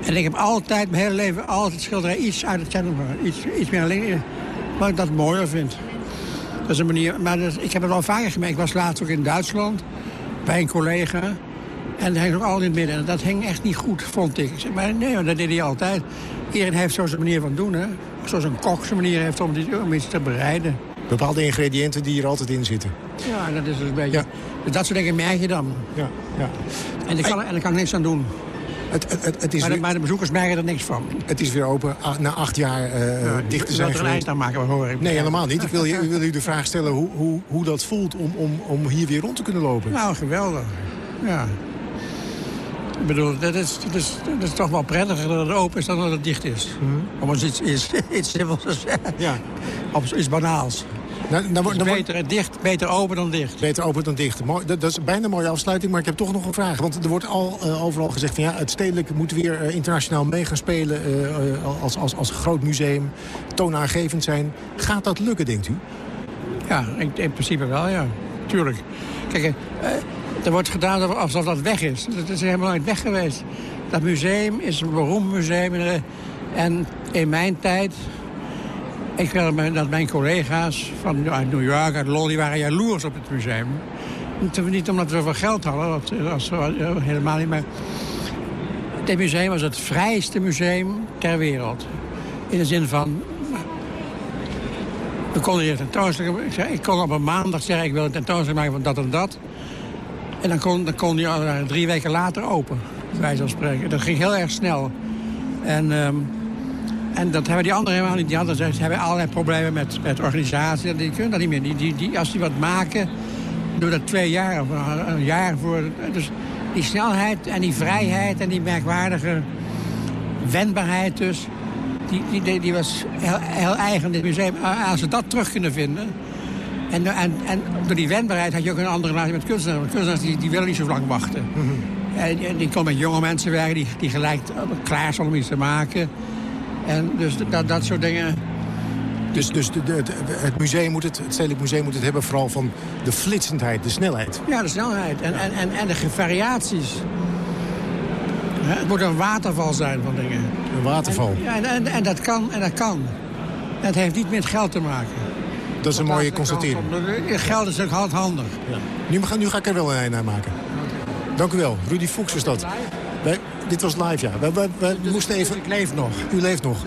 En ik heb altijd, mijn hele leven, altijd schilderij iets uit het centrum Iets, iets meer alleen, wat ik dat mooier vind. Dat is een manier, maar dat, ik heb het al vaker gemerkt. Ik was laatst ook in Duitsland, bij een collega. En hij hangt ook altijd in het midden. En dat hing echt niet goed, vond ik. Maar nee, dat deed hij altijd. Iedereen heeft zo zijn manier van doen, hè. Zoals een kok zijn manier heeft om, om iets te bereiden bepaalde ingrediënten die er altijd in zitten. Ja, dat is dus een beetje... Ja. Dat soort dingen merk je dan. Ja, ja. En daar kan, en kan ik niks aan doen. Het, het, het is maar, de, maar, de, bezoekers merken er niks van. Het is weer open na acht jaar uh, ja, dicht te zijn er een eind aan maken, hoor ik. Nee, helemaal niet. Ik wil, je, wil u de vraag stellen hoe, hoe, hoe dat voelt om, om, om hier weer rond te kunnen lopen. Nou, geweldig. Ja. Ik bedoel, dat is, dat, is, dat is toch wel prettiger dat het open is dan dat het dicht is. Mm -hmm. Om eens iets, iets, iets simpels te zeggen. Ja. Of iets banaals. Nou, nou, nou, beter dicht, beter open dan dicht. Beter open dan dicht. Mooi, dat, dat, is bijna een mooie afsluiting, maar ik heb toch nog een vraag. Want er wordt al uh, overal gezegd van ja, het stedelijk moet weer uh, internationaal mee gaan spelen uh, als, als, als groot museum, toonaangevend zijn. Gaat dat lukken, denkt u? Ja, in, in principe wel, ja. Tuurlijk. Kijk, er wordt gedaan alsof dat weg is. Dat is helemaal nooit weg geweest. Dat museum is een beroemd museum. En in mijn tijd ik wil dat mijn collega's van uit New York, uit Londen, waren jaloers op het museum. Niet omdat we zoveel geld hadden, dat was helemaal niet. Maar dit museum was het vrijste museum ter wereld. In de zin van... We konden hier tentoonstelling... Ik, ik kon op een maandag zeggen, ik wil een tentoonstelling maken van dat en dat. En dan kon, dan kon die drie weken later open, bij van spreken. Dat ging heel erg snel. En... Um, en dat hebben die anderen helemaal niet. Die anderen hebben allerlei problemen met, met organisatie. Die kunnen dat niet meer. Die, die, die, als die wat maken, doen dat twee jaar of een jaar voor. Dus die snelheid en die vrijheid en die merkwaardige wendbaarheid dus... Die, die, die was heel, heel eigen dit museum. Als ze dat terug kunnen vinden... En, en, en door die wendbaarheid had je ook een andere relatie met kunstenaars. Want kunstenaars die, die willen niet zo lang wachten. Mm en, die, die komen met jonge mensen werken die, die gelijk klaar zijn om iets te maken. En dus dat, dat soort dingen... Dus, dus de, de, het, museum moet het, het Stedelijk Museum moet het hebben vooral van de flitsendheid, de snelheid. Ja, de snelheid en, en, en, en de variaties. Het moet een waterval zijn van dingen. Een waterval? En, ja, en, en, dat kan, en dat kan. Het heeft niet met geld te maken. Dat is een mooie constatering. Geld is ook handig. Ja. Nu, ga, nu ga ik er wel een eind aan maken. Dank u wel. Rudy Fuchs is dat. Wij, dit was live, ja. We, we, moesten even... Ik leef nog. U leeft nog.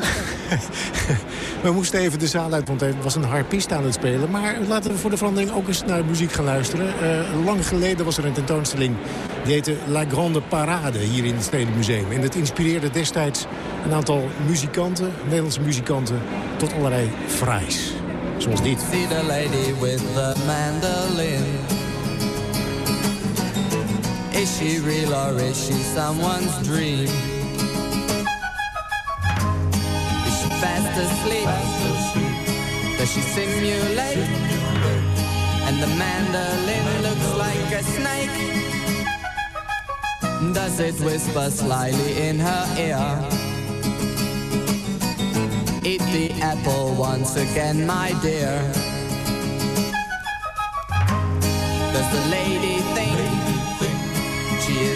we moesten even de zaal uit, want er was een harpist aan het spelen. Maar laten we voor de verandering ook eens naar muziek gaan luisteren. Uh, lang geleden was er een tentoonstelling. Die heette La Grande Parade hier in het Stedelijk Museum. En dat inspireerde destijds een aantal muzikanten, Nederlandse muzikanten... tot allerlei fraais. Zoals dit. See the lady with the mandolin. Is she real or is she someone's dream? Is she fast asleep? Does she simulate? And the mandolin looks like a snake. Does it whisper slyly in her ear? Eat the apple once again, my dear. Does the lady think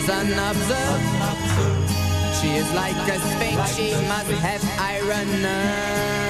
is unobserved? She is like a sphinx, she must have iron nerves.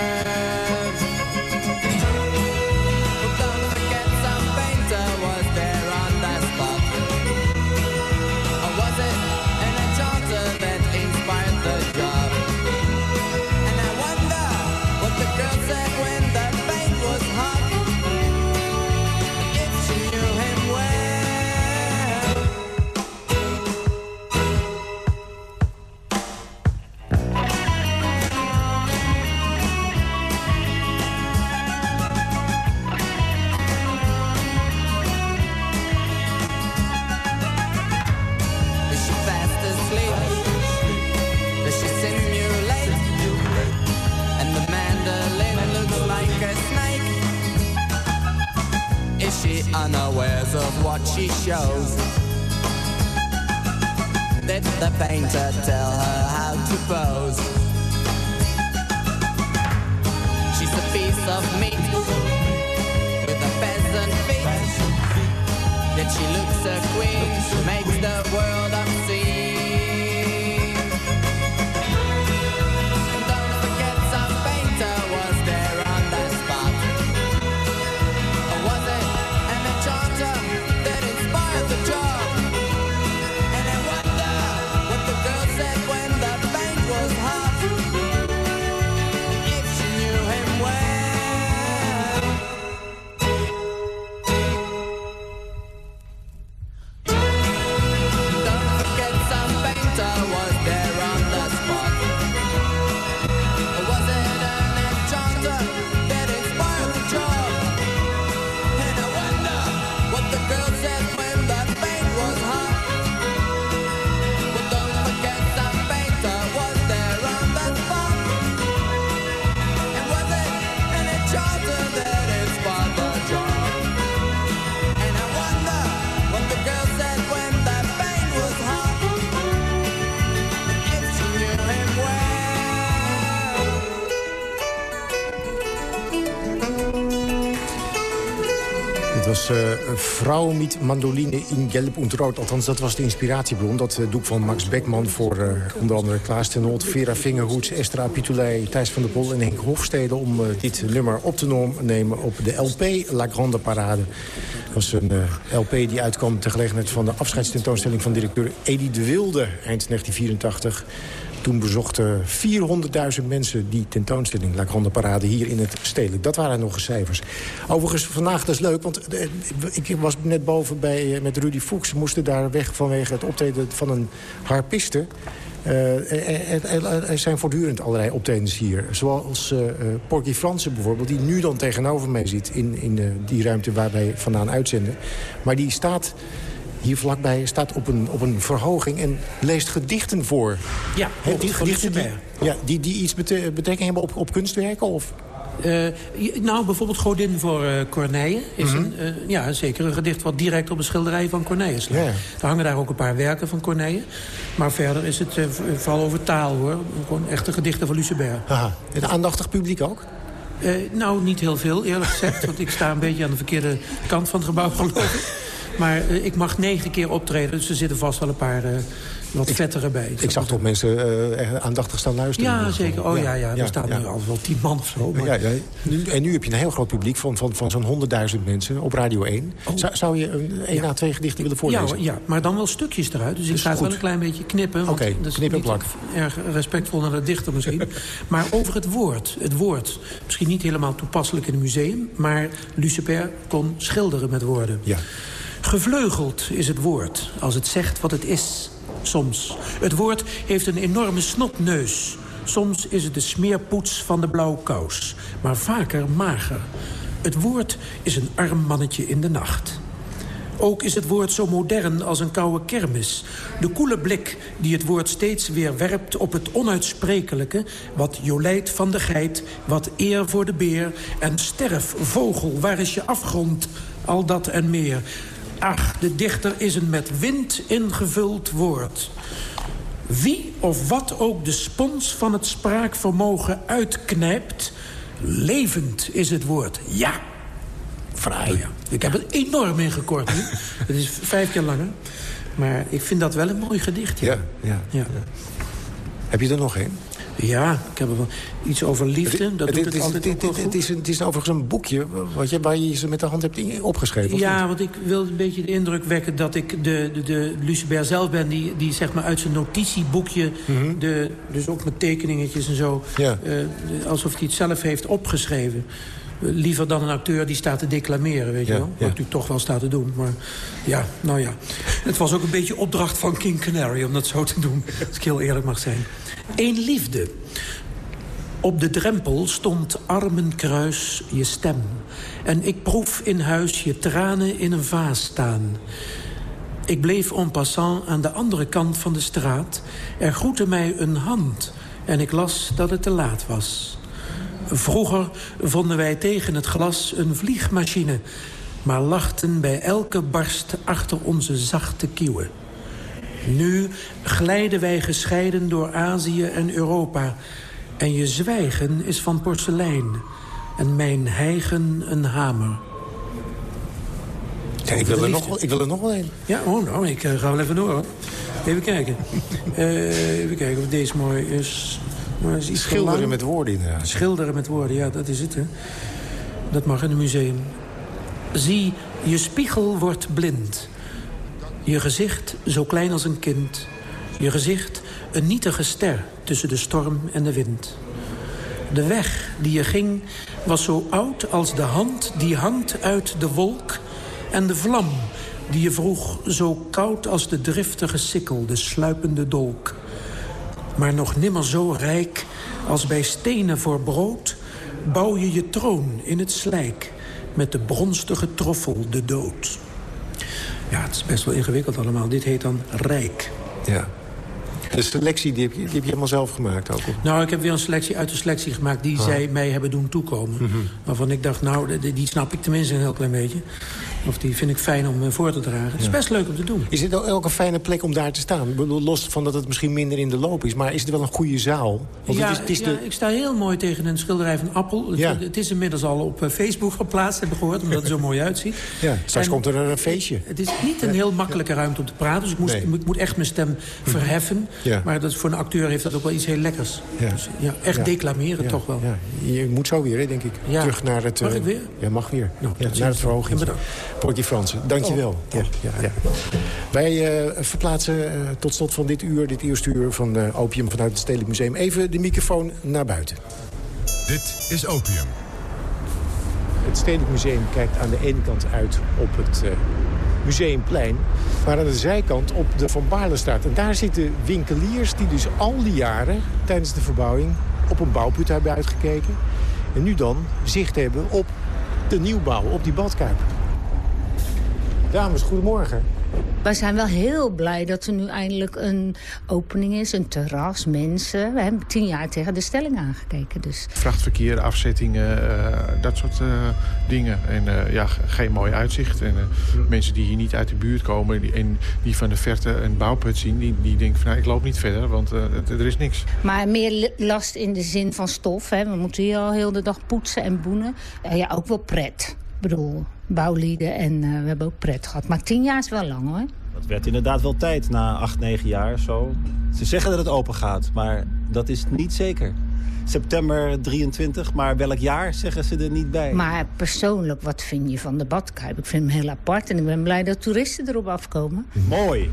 Vrouw met mandoline in gelb und rood. Althans, dat was de inspiratiebron. Dat uh, doek van Max Beckman voor uh, onder andere Klaas ten Holt, Vera Vingerhoets, Estra Pitulei, Thijs van der Pol en Henk Hofstede... om dit nummer op te nemen op de LP La Grande Parade. Dat was een LP die uitkwam ter gelegenheid van de afscheidstentoonstelling... van directeur Edi de Wilde eind 1984... Toen bezochten 400.000 mensen die tentoonstelling La Grande Parade hier in het stedelijk. Dat waren nog eens cijfers. Overigens, vandaag, dat is leuk, want eh, ik was net boven bij, eh, met Rudy Fuchs. moesten daar weg vanwege het optreden van een harpiste. Uh, er, zijn voortdurend allerlei optredens hier. Zoals Porky Fransen bijvoorbeeld, die nu dan tegenover mij zit... in, in die ruimte waar wij vandaan uitzenden. Maar die staat hier vlakbij staat op een, op een verhoging en leest gedichten voor. Ja, He, die gedichten die, ja, die, die iets bete betrekking hebben op, op kunstwerken? Of? Uh, nou, bijvoorbeeld Godin voor uh, Corneille is mm -hmm. een, uh, ja, zeker een gedicht wat direct op een schilderij van Corneille slaat. Er hangen daar ook een paar werken van Corneille. Maar verder is het vooral over taal, hoor. Gewoon echte gedichten van Lucebert. Aha. Een aandachtig publiek ook? nou, niet heel veel, eerlijk gezegd. want ik sta een beetje aan de verkeerde kant van het gebouw, geloof ik. Maar uh, ik mag negen keer optreden, dus er zitten vast wel een paar uh, wat vetter erbij. Ik zag toch mensen uh, aandachtig staan luisteren. Ja, zeker. Oh ja, ja, er staan er al wel tien man of zo. Maar... Ja, ja. Nu, en nu heb je een heel groot publiek van, van, van zo'n 100.000 mensen op Radio 1. Zou, zou je een, ja. twee gedichten willen voorlezen? Ja, ja, maar dan wel stukjes eruit. Dus ik ga het wel een klein beetje knippen. Oké, okay, knip en plak. Erg respectvol naar de dichter misschien. maar over het woord. Het woord. Misschien niet helemaal toepasselijk in een museum. Maar Lucifer kon schilderen met woorden. Ja. Gevleugeld is het woord, als het zegt wat het is. Soms. Het woord heeft een enorme snotneus. Soms is het de smeerpoets van de blauwe kous. Maar vaker mager. Het woord is een arm mannetje in de nacht. Ook is het woord zo modern als een koude kermis. De koele blik die het woord steeds weer werpt op het onuitsprekelijke... wat jolijt van de geit, wat eer voor de beer... en sterf, vogel, waar is je afgrond? Al dat en meer. Ach, de dichter is een met wind ingevuld woord. Wie of wat ook de spons van het spraakvermogen uitknijpt... levend is het woord. Ja, fraai. Ja. Ik heb het enorm ingekort nu. het is vijf keer langer. Maar ik vind dat wel een mooi gedicht. Ja, ja. ja. Heb je er nog een? Ja, ik heb er wel iets over liefde. Dat doet het, het, altijd het, het, het, is, het is overigens een boekje wat je, waar je ze met de hand hebt opgeschreven. Ja, want ik wil een beetje de indruk wekken dat ik de, de, de Lucebert zelf ben... die, die zeg maar uit zijn notitieboekje, Mhm. de, dus ook met tekeningetjes en zo... Ja. eh, alsof hij het zelf heeft opgeschreven. Liever dan een acteur die staat te declameren, weet je Ja, wel. ja. Wat natuurlijk toch wel staat te doen. Maar ja, nou ja. Het was ook een beetje opdracht van King Canary om dat zo te doen. Als ik heel eerlijk mag zijn. Eén liefde. Op de drempel stond armenkruis je stem. En ik proef in huis je tranen in een vaas staan. Ik bleef en passant aan de andere kant van de straat. Er groette mij een hand en ik las dat het te laat was. Vroeger vonden wij tegen het glas een vliegmachine... maar lachten bij elke barst achter onze zachte kieuwen. Nu glijden wij gescheiden door Azië en Europa... en je zwijgen is van porselein... en mijn hijgen een hamer. Ja, ik, wil er nog, wel- ik wil er nog wel een. Ja, oh, nou, ik eh, ga wel even door. hoor. Even kijken. Eh, even kijken of deze mooi is. Maar is iets te Schilderen met woorden inderdaad. Schilderen met woorden, ja, dat is het, hè. Dat mag in een museum. Zie, je spiegel wordt blind. Je gezicht zo klein als een kind. Je gezicht een nietige ster tussen de storm en de wind. De weg die je ging was zo oud als de hand die hangt uit de wolk... en de vlam die je vroeg zo koud als de driftige sikkel, de sluipende dolk. Maar nog nimmer zo rijk als bij stenen voor brood... bouw je je troon in het slijk met de bronstige troffel, de dood. Ja, het is best wel ingewikkeld allemaal. Dit heet dan rijk. Ja. De selectie die heb, je, die heb je helemaal zelf gemaakt ook. of? Nou, ik heb weer een selectie uit de selectie gemaakt... die Ah. zij mij hebben doen toekomen. Mhm. Waarvan ik dacht, nou, die, die snap ik tenminste een heel klein beetje. Of die vind ik fijn om eh, voor te dragen. Het is best leuk om te doen. Is het ook een fijne plek om daar te staan? Ik bedoel, Los van dat het misschien minder in de loop is. Maar is het wel een goede zaal? Want ja, het is, het is ja, de... ik sta heel mooi tegen een schilderij van Appel. Het, Ja. het is inmiddels al op eh, Facebook geplaatst, heb ik gehoord. Omdat het zo mooi uitziet. Ja, straks En- komt er een feestje. Het is niet een heel makkelijke ruimte om te praten. Dus ik, moest, Nee. ik moet echt mijn stem verheffen. Ja. Maar dat, voor een acteur heeft dat ook wel iets heel lekkers. Ja. Dus, ja, echt Ja. declameren Ja, toch wel. Ja. Je moet zo weer, hè, denk ik. Ja. Terug naar het... Mag eh, ik weer? Ja, mag weer. Nou, naar het verhoging. Porky Fransen, dankjewel. Ja, ja, ja. Wij eh, verplaatsen eh, tot slot van dit uur, dit eerste uur van eh, Opium vanuit het Stedelijk Museum... even de microfoon naar buiten. Dit is Opium. Het Stedelijk Museum kijkt aan de ene kant uit op het eh, Museumplein... maar aan de zijkant op de Van Baarlestraat. En daar zitten winkeliers die dus al die jaren tijdens de verbouwing... op een bouwput hebben uitgekeken. En nu dan zicht hebben op de nieuwbouw, op die badkuip. Dames, goedemorgen. Wij zijn wel heel blij dat er nu eindelijk een opening is, een terras, mensen. We hebben tien jaar tegen de stelling aangekeken, dus... Vrachtverkeer, afzettingen, eh, dat soort eh, dingen. En eh, ja, ge- geen mooi uitzicht. En eh, mensen die hier niet uit de buurt komen die, en die van de verte een bouwput zien... die, die denken van nou, ik loop niet verder, want eh, er is niks. Maar meer last in de zin van stof. Hè. We moeten hier al heel de dag poetsen en boenen. Ja, ook wel pret. Bedoel, bouwlieden en eh, we hebben ook pret gehad. Maar tien jaar is wel lang, hoor. Het werd inderdaad wel tijd na acht, negen jaar zo. Ze zeggen dat het open gaat, maar dat is niet zeker. September 23, maar welk jaar zeggen ze er niet bij. Maar persoonlijk, wat vind je van de badkuip? Ik vind hem heel apart en ik ben blij dat toeristen erop afkomen. Mooi.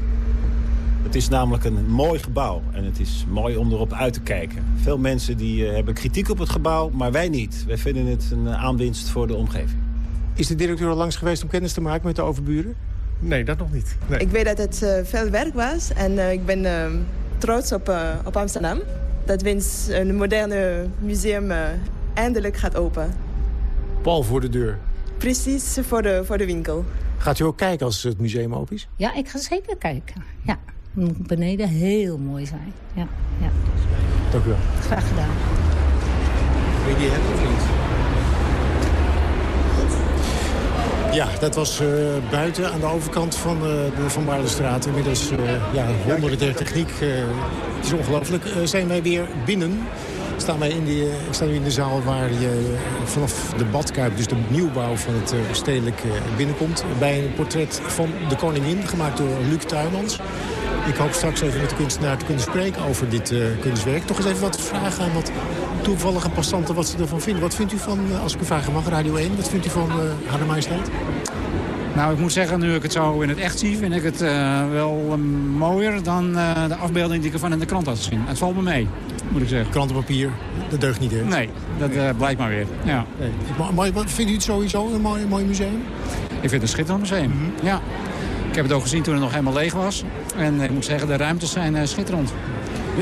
Het is namelijk een mooi gebouw en het is mooi om erop uit te kijken. Veel mensen die, uh, hebben kritiek op het gebouw, maar wij niet. Wij vinden het een uh, aanwinst voor de omgeving. Is de directeur al langs geweest om kennis te maken met de overburen? Nee, dat nog niet. Nee. Ik weet dat het uh, veel werk was en ik ben ehm, trots op, op Amsterdam. Dat wens een moderne museum eindelijk gaat open. Pal voor de deur. Precies, voor de, voor de winkel. Gaat u ook kijken als het museum open is? Ja, ik ga zeker kijken. Ja, het moet beneden heel mooi zijn. Ja, ja. Dank u wel. Graag gedaan. Wil je die hebben of niet? Ja, dat was uh, buiten aan de overkant van uh, de Van Baardenstraat. Inmiddels uh, ja, honderden der techniek. het is ongelooflijk. zijn wij weer binnen. Staan in die, ik sta nu in de zaal waar je vanaf de badkuip, dus de nieuwbouw van het stedelijk binnenkomt. Bij een portret van de koningin, gemaakt door Luc Tuymans. Ik hoop straks even met de kunstenaar te kunnen spreken over dit kunstwerk. Toch eens even wat vragen aan wat toevallige passanten wat ze ervan vinden. Wat vindt u van, als ik u vragen mag, Radio 1, wat vindt u van uh, Haar Majesteit? Nou, ik moet zeggen, nu ik het zo in het echt zie... vind ik het uh, wel uh, mooier dan uh, de afbeelding die ik ervan in de krant had gezien. Het valt me mee, moet ik zeggen. Krantenpapier, dat deugt niet, hè? Nee, dat blijkt maar weer, ja. Nee. Maar, vindt u het sowieso een mooi, mooi museum? Ik vind het een schitterend museum, mm -hmm. ja. Ik heb het ook gezien toen het nog helemaal leeg was. En ik moet zeggen, de ruimtes zijn schitterend.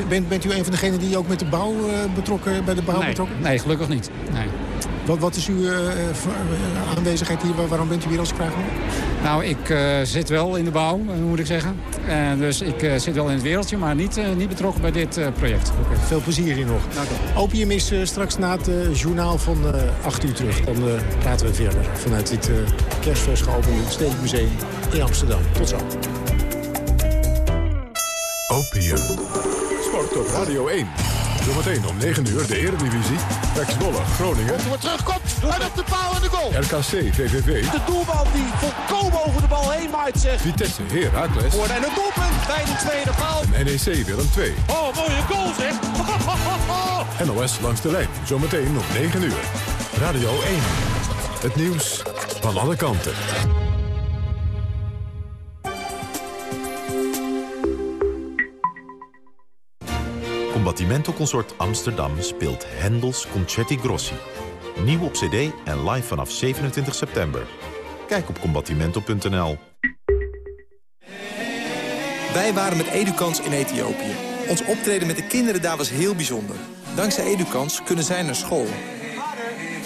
Bent, bent u een van degenen die ook met de bouw uh, betrokken, bij de bouw nee, betrokken? Nee, gelukkig niet. Nee. Wat, wat is uw uh, aanwezigheid hier? Waarom bent u hier als ik vraag Nou, ik uh, zit wel in de bouw, moet ik zeggen. En dus ik zit wel in het wereldje, maar niet, niet betrokken bij dit project. Okay, veel plezier hier nog. Opium is straks na het journaal van 8 uur terug. Dan praten we verder vanuit dit kerstvers geopende Stedelijk Museum in Amsterdam. Tot zo. Opium. Sport op Radio 1. Zometeen om 9 uur de Eredivisie. Pek Zwolle, Groningen. Er wordt terugkomt en op de paal en de goal. RKC, VVV. De doelman die volkomen over de bal heen maait zegt. Vitesse, Heracles. Voor en een doelpunt bij de tweede paal. En NEC Willem 2. Oh, mooie goal zeg. NOS langs de lijn. Zometeen om 9 uur. Radio 1. Het nieuws van alle kanten. Combattimento Consort Amsterdam speelt Hendels Concerti Grossi. Nieuw op cd en live vanaf 27 september. Kijk op combattimento.nl. Wij waren met Edukans in Ethiopië. Ons optreden met de kinderen daar was heel bijzonder. Dankzij Edukans kunnen zij naar school.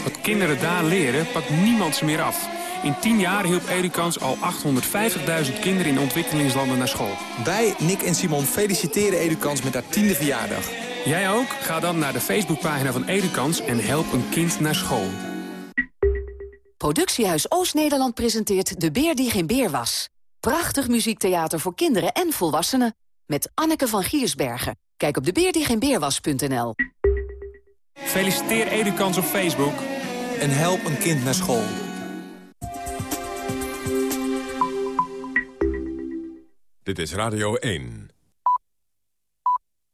Wat kinderen daar leren, pakt niemand ze meer af. In 10 jaar hielp Edukans al 850.000 kinderen in ontwikkelingslanden naar school. Wij, Nick en Simon, feliciteren Edukans met haar tiende verjaardag. Jij ook? Ga dan naar de Facebookpagina van Edukans en help een kind naar school. Productiehuis Oost-Nederland presenteert De Beer die geen beer was. Prachtig muziektheater voor kinderen en volwassenen. Met Anneke van Giersbergen. Kijk op debeerdiegeenbeerwas.nl Feliciteer Edukans op Facebook. En help een kind naar school. Dit is Radio 1.